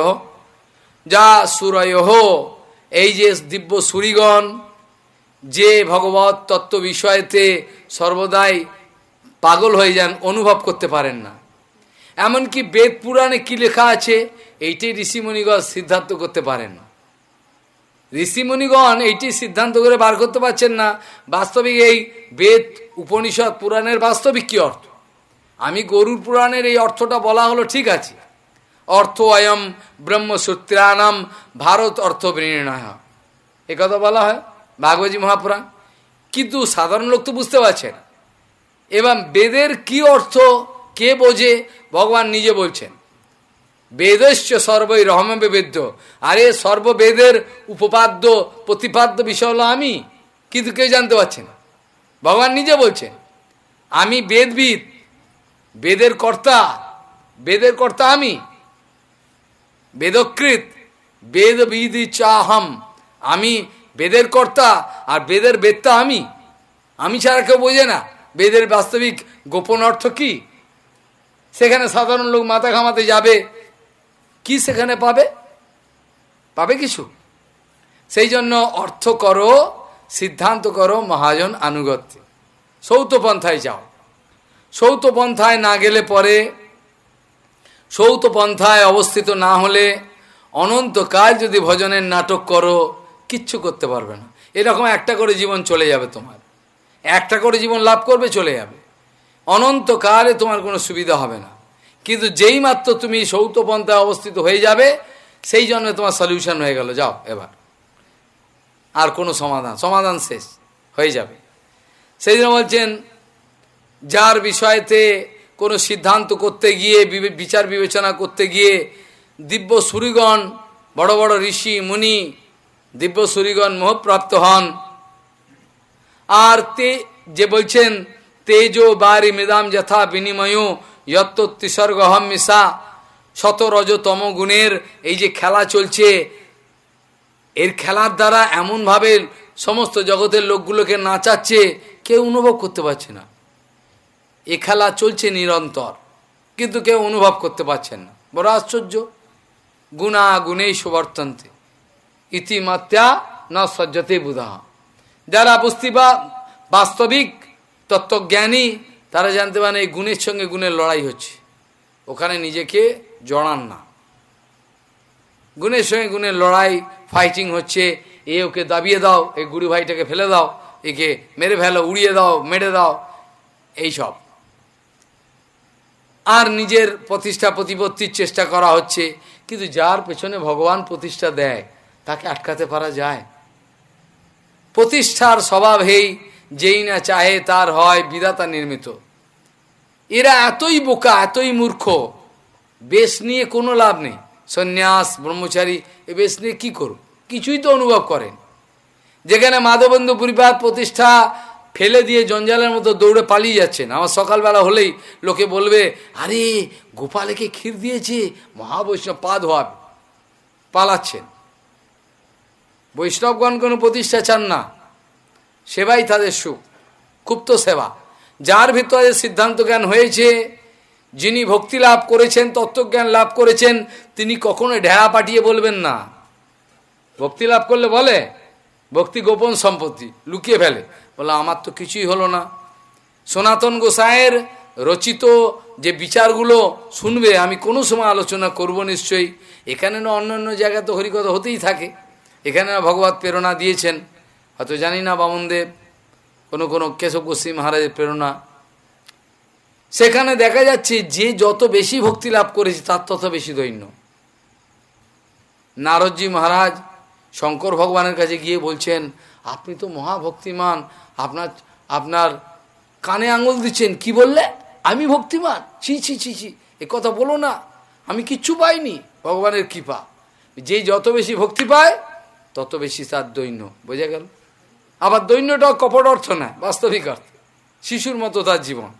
যা সুরয়। এই যে দিব্য সুরিগণ, যে ভগবত তত্ত্ব বিষয়তে সর্বদাই পাগল হয়ে যান, অনুভব করতে পারেন না। এমনকি বেদ পুরাণে কি লেখা আছে এইটাই ঋষিমণিগণ সিদ্ধান্ত করতে পারেন না। ঋষিমণিগণ এইটি সিদ্ধান্ত করে বার করতে পারছেন না। বাস্তবিক এই বেদ উপনিষদ পুরাণের বাস্তবিক কি অর্থ? আমি গরুর পুরাণের এই অর্থটা বলা হলো ঠিক আছে। অর্থ অয়ম ব্রহ্মসূত্রানাম ভারত অর্থ বৃণয় এ কথা বলা হয় ভাগবতী মহাপুরাণ। কিন্তু সাধারণ লোক তো বুঝতে পারছে না। এবং বেদের কি অর্থ? কে বোঝে? ভগবান নিজে বলছেন। বেদস্য সর্বই রহমে বেদ্য আরে, সর্ববেদের উপপাদ্য, প্রতিপাদ্য বিষয় হলো আমি। কিন্তু কেউ জানতে পারছে না। ভগবান নিজে বলছেন, আমি বেদবিদ। বেদের কর্তা। বেদের কর্তা আমি। বেদকৃত। বেদবিদি চাহম আমি বেদের কর্তা আর বেদের বেদটা আমি। আমি ছাড়া কেউ বোঝে না। বেদের বাস্তবিক গোপন অর্থ কি? সেখানে সাধারণ লোক মাথা ঘামাতে যাবে। কি সেখানে পাবে? পাবে কিছু। সেই জন্য অর্থ করো, সিদ্ধান্ত করো, মহাজন আনুগত্য। সৌতপন্থায় যাও। সৌতপন্থায় না গেলে পরে সৌতপন্থায় অবস্থিত না হলে অনন্তকাল যদি ভজনের নাটক করো, কিচ্ছু করতে পারবে না। এরকম একটা করে জীবন চলে যাবে তোমার। একটা করে জীবন লাভ করবে, চলে যাবে। অনন্তকালে তোমার কোনো সুবিধা হবে না। কিন্তু যেই মাত্র তুমি সৌতপন্থায় অবস্থিত হয়ে যাবে, সেই জন্য তোমার সলিউশন হয়ে গেল। যাও, এবার। আর কোনো সমাধান সমাধান শেষ, হয়ে যাবে। সেই জন্য বলছেন, যার বিষয়তে কোনো সিদ্ধান্ত করতে গিয়ে বিচার বিবেচনা করতে গিয়ে দিব্য সুরিগণ, বড় বড় ঋষি, মুনি, দিব্য সুরিগণ মোহপ্রাপ্ত হন আর তে যে বলছেন তেজো বারি মেদাম যথা বিনিময় যত্তিসর্গহম মিশা শত রজতম গুণের এই যে খেলা চলছে, এর খেলার দ্বারা এমনভাবে সমস্ত জগতের লোকগুলোকে নাচাচ্ছে, কেউ অনুভব করতে পারছে না। এ খেলা চলছে নিরন্তর, কিন্তু কেউ অনুভব করতে পারছেন না। বড় আশ্চর্য। গুণা গুণেই সুবর্তন্তে। ইতিমাত্রা না সজ্জতে বুধা যারা বুঝতিবা বাস্তবিক, তত্ত্বজ্ঞানী, তারা জানতে পারেন এই গুণের সঙ্গে গুণের লড়াই হচ্ছে। ওখানে নিজেকে জড়ান না। গুণের সঙ্গে গুণের লড়াই ফাইটিং হচ্ছে, এ ওকে দাবিয়ে দাও এই গুরু ভাইটাকে ফেলে দাও, একে মেরে ফেলো, উড়িয়ে দাও, মেরে দাও এইসব আর নিজের প্রতিষ্ঠা প্রতিপত্তির চেষ্টা করা হচ্ছে, কিন্তু যার পেছনে ভগবান প্রতিষ্ঠা দেয়, তাকে আটকাতে পারা যায়। প্রতিষ্ঠার স্বভাবেই যেই না চাহে তার হয় বিধাতা নির্মিত। এরা এতই বোকা, এতই মূর্খ, বেশ নিয়ে কোনো লাভ নেই। সন্ন্যাস, ব্রহ্মচারী, এ বেশ নিয়ে কী করুন কিছুই তো অনুভব করেন। যেখানে মাধবন্ধু পরিবার প্রতিষ্ঠা ফেলে দিয়ে জঞ্জালের মতো দৌড়ে পালিয়ে যাচ্ছেন। আমার সকালবেলা হলেই লোকে বলবে, আরে, গোপালকে ক্ষীর দিয়েছে, মহাবৈষ্ণব পা ধোয়াবে পালাচ্ছেন। বৈষ্ণবগণ কোনো প্রতিষ্ঠা চান না। সেবাই তাদের সুখ। গুপ্ত সেবা। যার ভিতরে সিদ্ধান্ত জ্ঞান হয়েছে, যিনি ভক্তি লাভ করেছেন, তত্ত্বজ্ঞান লাভ করেছেন, তিনি কখনো ঢেড়া পাঠিয়ে বলবেন না। ভক্তি লাভ করলে বলে, ভক্তি গোপন সম্পত্তি, লুকিয়ে ফেলে। বলে, আমার তো কিছুই হলো না। সনাতন গোসাইয়ের রচিত যে বিচারগুলো শুনবে, আমি কোনো সময় আলোচনা করব নিশ্চয়ই। এখানে না অন্য অন্য জায়গায় তো হরিকথা হতেই থাকে। এখানে ভগবত প্রেরণা দিয়েছেন। হয়তো জানি না বামনদেব, কোনো কোনো কেশব গোস্বী মহারাজের প্রেরণা। সেখানে দেখা যাচ্ছে যে যত বেশি ভক্তি লাভ করেছে, তার তত বেশি দৈন্য। নারদজি মহারাজ, শঙ্কর ভগবানের কাছে গিয়ে বলছেন, আপনি তো মহাভক্তিমান, আপনার আপনার কানে আঙুল দিচ্ছেন, কি বললে? আমি ভক্তিমান। ছি ছি ছি ছি, এ কথা বলো না। আমি কিচ্ছু পাইনি। ভগবানের কৃপা। যে যত বেশি ভক্তি পায় তত বেশি তার দৈন্য। বোঝা গেল? আবার দৈন্যটাও কপট অর্থ নয় বাস্তবিক অর্থ। শিশুর মতো তার জীবন।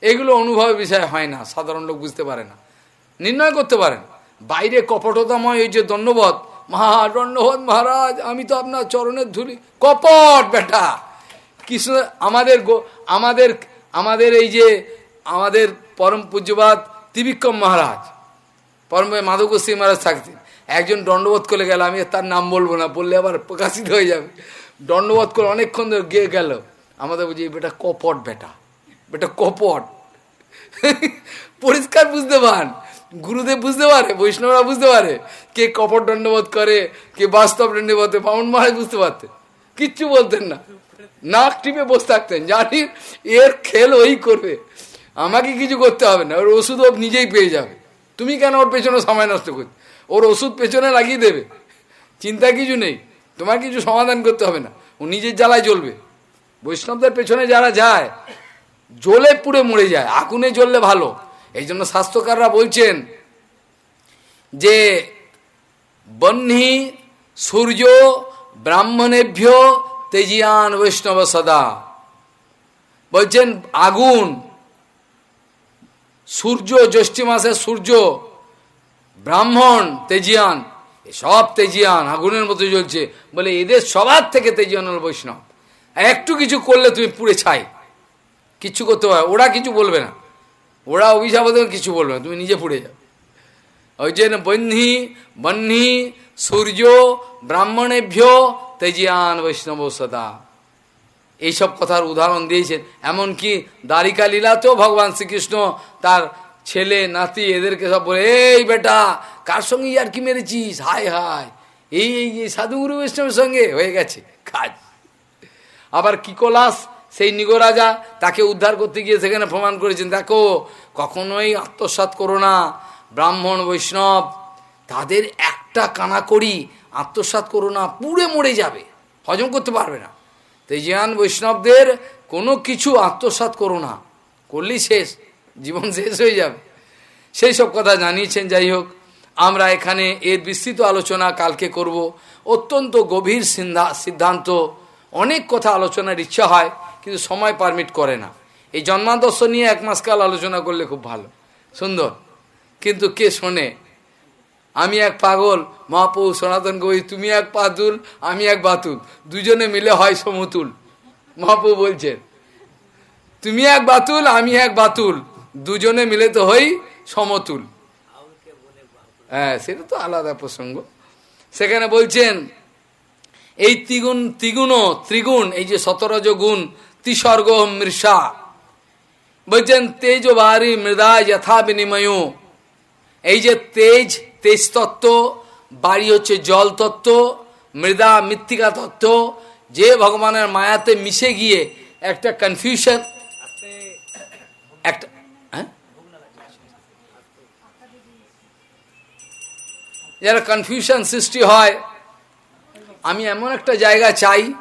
এগুলো অনুভবের বিষয় হয় না, সাধারণ লোক বুঝতে পারে না। নির্ণয় করতে পারেন। বাইরে কপটতাময় এই যে দণ্ডবোধ মহা দণ্ডবোধ মহারাজ, আমি তো আপনার চরণের ধুলি। কপট, বেটা! কৃষ্ণ, আমাদের আমাদের আমাদের এই যে, আমাদের পরম পূজ্যবাদ ত্রিবিক্রম মহারাজ, পরম মাধব গোস্বী মহারাজ থাকতেন। একজন দণ্ডবোধ করে গেল, আমি তার নাম বলব না, বললে আবার প্রকাশিত হয়ে যাবে। দণ্ডবোধ করে অনেকক্ষণ ধরে গিয়ে গেল। আমাদের বুঝি বেটা কপট বেটা বেটা কপট। পরিষ্কার বুঝতে পান, গুরুদেব বুঝতে পারে, বৈষ্ণবরা বুঝতে পারে, কে কপট দণ্ডবোধ করে, কে বাস্তব দণ্ডবোধ পাউন মহারাজ বুঝতে পারতেন। কিচ্ছু বলতেন না। নাক টিপে বসে থাকতেন, জানি এর খেল ওই করবে। আমাকে কিছু করতে হবে না, ওর ওষুধ ও নিজেই পেয়ে যাবে। তুমি কেন ওর পেছনে সময় নষ্ট করছ? ওর ওষুধ পেছনে লাগিয়ে দেবে। চিন্তা কিছু নেই। তোমার কিছু সমাধান করতে হবে না। ও নিজের জ্বালায় জ্বলবে। বৈষ্ণবদের পেছনে যারা যায়, জ্বলে পুড়ে মরে যায়, আগুনে জ্বললে ভালো। এই জন্য স্বাস্থ্যকাররা বলছেন যে বহ্নি সূর্য ব্রাহ্মণেভ্য তেজিয়ান বৈষ্ণব সদা। বলছেন, আগুন, সূর্য, জ্যৈষ্ঠী মাসের সূর্য ব্রাহ্মণ, তেজিয়ান সব তেজিয়ান, আগুনের মতো জ্বলছে। বলে, এদের সবার থেকে তেজিয়ান হল বৈষ্ণব। একটু কিছু করলে তুমি পুড়ে ছাই। কিছু করতে পারো। ওরা কিছু বলবে না। ওরা অভিশাপ কিছু বলবে না। তুমি নিজে পুড়ে যাও। ওই যে বহ্নি বহ্নি সূর্য, ব্রাহ্মণেভ্য, তেজিয়ান, বৈষ্ণব, সদা। এইসব কথার উদাহরণ দিয়েছেন। এমনকি দ্বারিকা লীলাতেও ভগবান শ্রীকৃষ্ণ তার ছেলে, নাতি, এদেরকে সব বলে, এই বেটা, কার সঙ্গে আর কি মেরেছিস? হায় হায়। এই এই সাধুগুরু বৈষ্ণবের সঙ্গে হয়ে গেছে কাজ। আবার কিকোলাস, সেই নিগরাজা, তাকে উদ্ধার করতে গিয়ে সেখানে প্রমাণ করেছেন, দেখো, কখনোই আত্মসাত করো না, ব্রাহ্মণ, বৈষ্ণব, তাদের একটা কানা করি আত্মসাত করো না, পুড়ে মরে যাবে, হজম করতে পারবে না। তেজিয়ান বৈষ্ণবদের কোনো কিছু আত্মসাত করো না, করলেই শেষ। জীবন শেষ হয়ে যাবে। সেই সব কথা জানিয়েছেন, যাই হোক, আমরা এখানে এর বিস্তৃত আলোচনা কালকে করব। অত্যন্ত গভীর সিদ্ধান্ত। অনেক কথা আলোচনার ইচ্ছা হয়, কিন্তু সময় পারমিট করে না। এই জন্মাদর্শ নিয়ে এক মাসকাল আলোচনা করলে খুব ভালো। সুন্দর। কিন্তু কে শোনে? আমি এক পাগল মহাপু সনাতন কবি, তুমি এক পাতুল আমি এক বাতুল। দুজনে মিলে হয় সমতুল। মহাপু বলছেন, তুমি এক বাতুল, আমি এক বাতুল। দুজনে মিলে তো হই সমতুল। হ্যাঁ সেটা তো আলাদা প্রসঙ্গ। সেখানে বলছেন, এই ত্রিগুণ ত্রিগুণ ত্রিগুণ, এই যে সতরজ গুণ, ত্রিসর্গ মৃষা। বলছেন, তেজ বাহারি মৃদা যথা বিনিময়। এই যে তেজ তেজ তত্ত্ব বাড়ি হচ্ছে জল তত্ত্ব মৃদা মৃত্তিকা তত্ত্ব যে ভগবানের মায়াতে মিশে গিয়ে একটা কনফিউশন একটা হ্যাঁ যারা কনফিউশন সৃষ্টি হয়, আমি এমন একটা জায়গা চাই,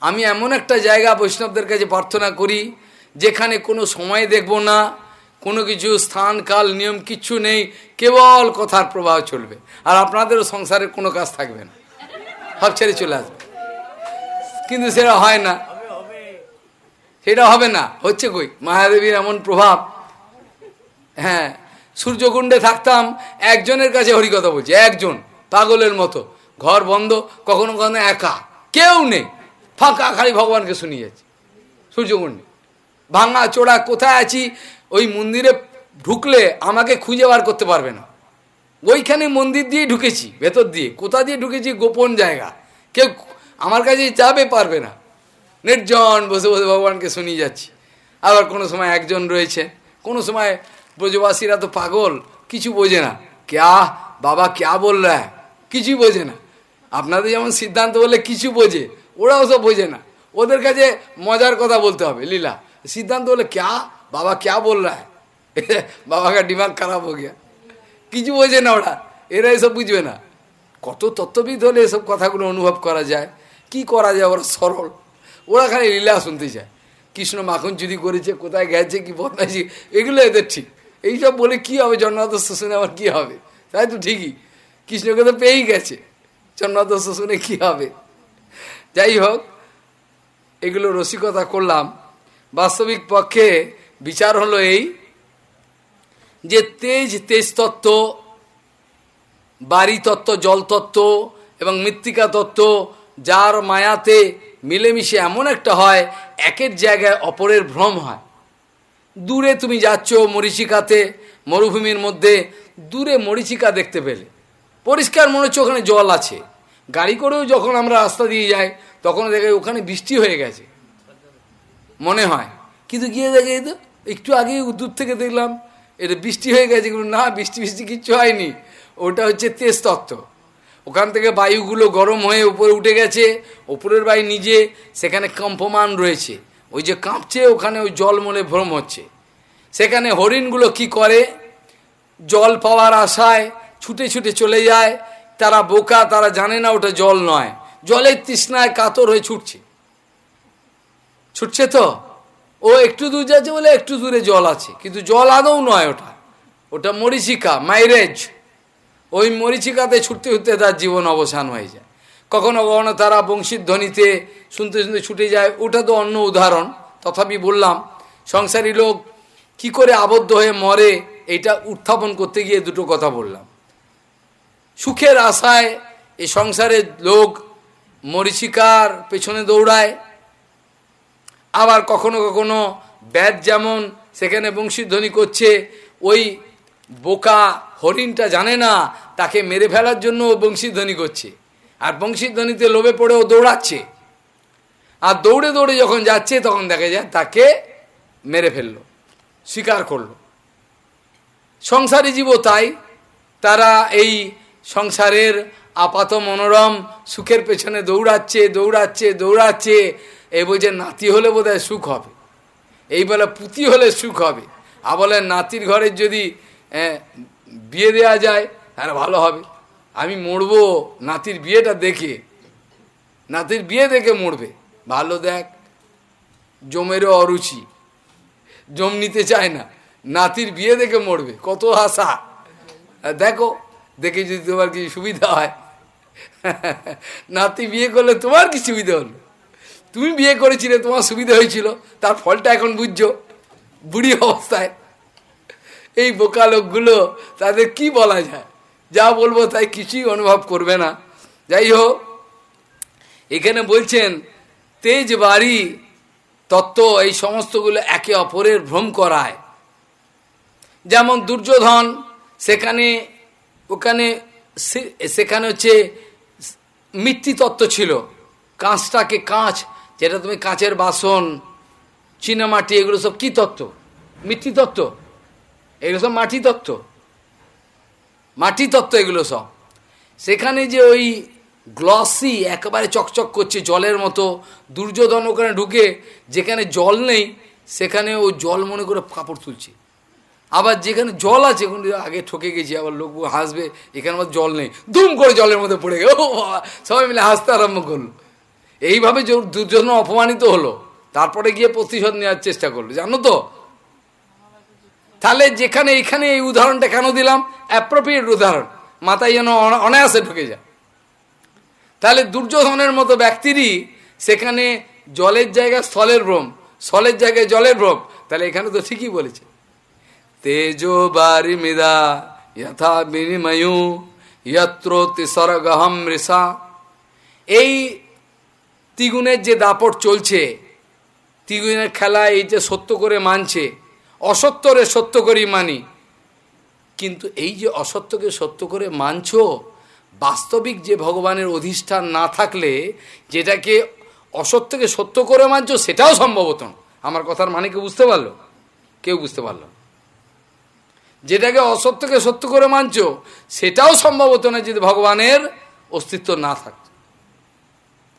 আমি এমন একটা জায়গা বৈষ্ণবদের কাছে প্রার্থনা করি, যেখানে কোনো সময় দেখব না, কোনো কিছু স্থান, কাল, নিয়ম কিচ্ছু নেই, কেবল কথার প্রবাহ চলবে। আর আপনাদেরও সংসারের কোনো কাজ থাকবে না। সব ছেড়ে চলে আসবে। কিন্তু সেটা হয় না। সেটা হবে না। হচ্ছে কই? মায়াদেবীর এমন প্রভাব। হ্যাঁ। সূর্যকুণ্ডে থাকতাম, একজনের কাছে হরিকথা বলছি, একজন, পাগলের মতো। ঘর বন্ধ, কখনো কখনো একা। কেউ নেই। ফাঁকা, খালি ভগবানকে শুনিয়ে যাচ্ছি, সূর্যকুণ্ডে। ভাঙা চোড়া কোথায় আছি? ওই মন্দিরে ঢুকলে আমাকে খুঁজে বার করতে পারবে না। ওইখানে মন্দির দিয়ে ঢুকেছি, ভেতর দিয়ে। কোথা দিয়ে ঢুকেছি? গোপন জায়গা। কেউ আমার কাছে যাবে, পারবে না। নির্জন বসে বসে ভগবানকে শুনিয়ে যাচ্ছি। আবার কোনো সময় একজন রয়েছে। কোনো সময় ব্রজবাসীরা তো পাগল, কিছু বোঝে না। ক্যা? বাবা ক্যা বল রা কিছুই বোঝে না। আপনাদের যেমন সিদ্ধান্ত বললে কিছু বোঝে, ওরাও সব বোঝে না। ওদের কাছে মজার কথা বলতে হবে, লীলা। সিদ্ধান্ত বলে ক্যা? বাবা ক্যা বল রা [laughs] বাবা কা দিমাগ খারাপ হয়ে গিয়া। কিছু বোঝে না ওরা, এরা এসব বুঝবে না। কত তত্ত্ববিদ হলে এসব কথাগুলো অনুভব করা যায়। কি করা যায় ওরা সরল? ওরা খালি লীলা শুনতে চায়। কৃষ্ণ মাখন চুরি করেছে, কোথায় গেছে, কি বদমাইছি এগুলো এদের ঠিক। এইসব বলে কি হবে? জন্মাদর্শ শুনে আমার কি হবে? তাই তো ঠিকই। কৃষ্ণকে তো পেয়েই গেছে। জন্মাদর্শ শুনে কি হবে? যাই হোক, এগুলো রসিকতা করলাম। বাস্তবিক পক্ষে বিচার হলো এই যে তেজ তেজ তত্ত্ব বাড়ি তত্ত্ব জল তত্ত্ব এবং মৃত্তিকা তত্ত্ব যার মায়াতে মিলেমিশে এমন একটা হয়, একের জায়গায় অপরের ভ্রম হয়। দূরে তুমি যাচ্ছ মরিচিকাতে, মরুভূমির মধ্যে, দূরে মরিচিকা দেখতে পেলে। পরিষ্কার মনে হচ্ছে ওখানে জল আছে। গাড়ি করেও যখন আমরা রাস্তা দিয়ে যাই, তখন দেখে ওখানে বৃষ্টি হয়ে গেছে। মনে হয়। কিন্তু গিয়ে দেখে তো, একটু আগে দূর থেকে দেখলাম, এটা বৃষ্টি হয়ে গেছে। কিন্তু না, বৃষ্টি বৃষ্টি কিচ্ছু হয়নি। ওটা হচ্ছে তেজ তত্ত্ব। ওখান থেকে বায়ুগুলো গরম হয়ে উপরে উঠে গেছে। উপরের বায়ু নিজে, সেখানে কম্পমান রয়েছে। ওই যে কাঁপছে, ওখানে ওই জল মনে ভ্রম হচ্ছে। সেখানে হরিণগুলো কি করে? জল পাওয়ার আশায় ছুটে ছুটে চলে যায়। তারা বোকা, তারা জানে না ওটা জল নয়। জলের তৃষ্ণায় কাতর হয়ে ছুটছে। ছুটছে তো? ও একটু দূর যাচ্ছে বলে একটু দূরে জল আছে। কিন্তু জল আদৌ নয় ওটা। ওটা মরিচিকা, মাইরেজ। ওই মরিচিকাতে ছুটতে ছুটতে তার জীবন অবসান হয়ে যায়। কখনো কখনো তারা বংশীর ধ্বনিতে শুনতে শুনতে ছুটে যায়। ওটা তো অন্য উদাহরণ। তথাপি বললাম, সংসারী লোক কি করে আবদ্ধ হয়ে মরে, এটা উত্থাপন করতে গিয়ে দুটো কথা বললাম। সুখের আশায় এই সংসারের লোক মরিচিকার পেছনে দৌড়ায়। আবার কখনো কখনো ব্যাট যেমন সেখানে বংশীধ্বনি করছে, ওই বোকা হরিণটা জানে না, তাকে মেরে ফেলার জন্য ও বংশীধ্বনি করছে। আর বংশীধ্বনিতে লোভে পড়ে ও দৌড়াচ্ছে। আর দৌড়ে দৌড়ে যখন যাচ্ছে, তখন দেখা যায় তাকে মেরে ফেলল স্বীকার করল। সংসারী জীব তাই। তারা এই সংসারের আপাত মনোরম সুখের পেছনে দৌড়াচ্ছে দৌড়াচ্ছে দৌড়াচ্ছে। এই বলছে, নাতি হলে বোধহয় সুখ হবে। এই বলে, পুঁতি হলে সুখ হবে। আর বলে, নাতির ঘরের যদি বিয়ে দেয়া যায়, তাহলে ভালো হবে। আমি মরবো, নাতির বিয়েটা দেখে। নাতির বিয়ে দেখে মরবে। ভালো দেখ, জমেরও অরুচি। জম নিতে চায় না, নাতির বিয়ে দেখে মরবে। কত আশা। দেখো, দেখে যদি তোমার কিছু সুবিধা হয়। নাতি বিয়ে করলে তোমার কি সুবিধা হলো? তুমি বিয়ে করেছিলে, তোমার সুবিধা হয়েছিল। তার ফলটা এখন বুঝছ, বুড়ি অবস্থায়। এই বোকা লোকগুলো, তাদের কি বলা যায়? যা বলব তাই কিছুই অনুভব করবে না। যাই হোক এখানে বলছেন, তেজ বাড়ি তত্ত্ব এই সমস্তগুলো একে অপরের ভ্রম করায়। যেমন দুর্যোধন, সেখানে, ওখানে সেখানে হচ্ছে তত্ত্ব ছিল। কাঁচটাকে কাঁচ, যেটা তুমি কাঁচের বাসন চিনামাটি এগুলো সব কি তত্ত্ব? তত্ত্ব। এগুলো সব মাটি তত্ত্ব। মাটি তত্ত্ব এগুলো সব। সেখানে যে ওই গ্লসি একেবারে চকচক করছে জলের মতো, দুর্যোধন ওখানে ঢুকে যেখানে জল নেই, সেখানে ও জল মনে করে কাপড় তুলছে। আবার যেখানে জল আছে আগে ঠকে গেছি, আবার লোক হাসবে, এখানে আবার জল নেই। দুম করে জলের মধ্যে পড়ে গেল। সবাই মিলে হাসতে আরম্ভ করল। এইভাবে দুর্যোধন অপমানিত হলো, তারপরে গিয়ে প্রতিশোধ নেওয়ার চেষ্টা করল। জানো তো? তাহলে যেখানে এখানে এই উদাহরণটা কেন দিলাম? অ্যাপ্রোপ্রিয়েট উদাহরণ। মাথায় যেন অনায়াসে ঢুকে যায়। তাহলে দুর্যোধনের মতো ব্যক্তিরই সেখানে জলের জায়গায় স্থলের ভ্রম, স্থলের জায়গায় জলের ভ্রম। তাহলে এখানে তো ঠিকই বলেছে। তেজো বারি মিদা, যথা বিনিময়ু যত্র তিসরগহম ঋষা এই তিগুণের যে দাপট চলছে তিগুণের খেলা এই যে সত্য করে মানছে অসত্যরে সত্য করেই মানি। কিন্তু এই যে অসত্যকে সত্য করে মানছ, বাস্তবিক যে ভগবানের অধিষ্ঠান না থাকলে যেটাকে অসত্যকে সত্য করে মানছ, সেটাও সম্ভবত আমার কথার মানে কেউ বুঝতে পারল? কেউ বুঝতে পারল যেটাকে অসত্যকে সত্য করে মানছ, সেটাও সম্ভবত না যদি ভগবানের অস্তিত্ব না থাকত।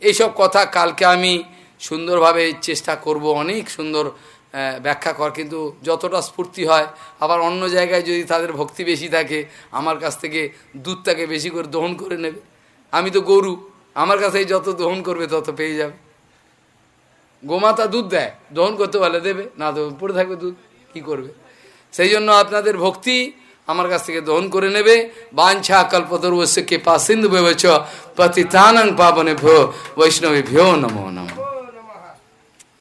এইসব কথা কালকে আমি সুন্দরভাবে চেষ্টা করব অনেক সুন্দর ব্যাখ্যা কর, কিন্তু যতটা স্ফূর্তি হয়, আবার অন্য জায়গায় যদি তাদের ভক্তি বেশি থাকে, আমার কাছ থেকে দুধটাকে বেশি করে দহন করে নেবে। আমি তো গরু, আমার কাছে যত দহন করবে তত পেয়ে যাবে। গোমাতা দুধ দেয়, দহন করতে পারলে দেবে, না তো পড়ে থাকবে দুধ, কি করবে? সেই জন্য আপনাদের ভক্তি আমার কাছ থেকে দহন করে নেবে। বাঞ্ছা কল্পতরু কে পা সিন্ধু ভেবেছ পতিতানং পাবনে ভ্যো বৈষ্ণবী ভ্যো নমো নমো।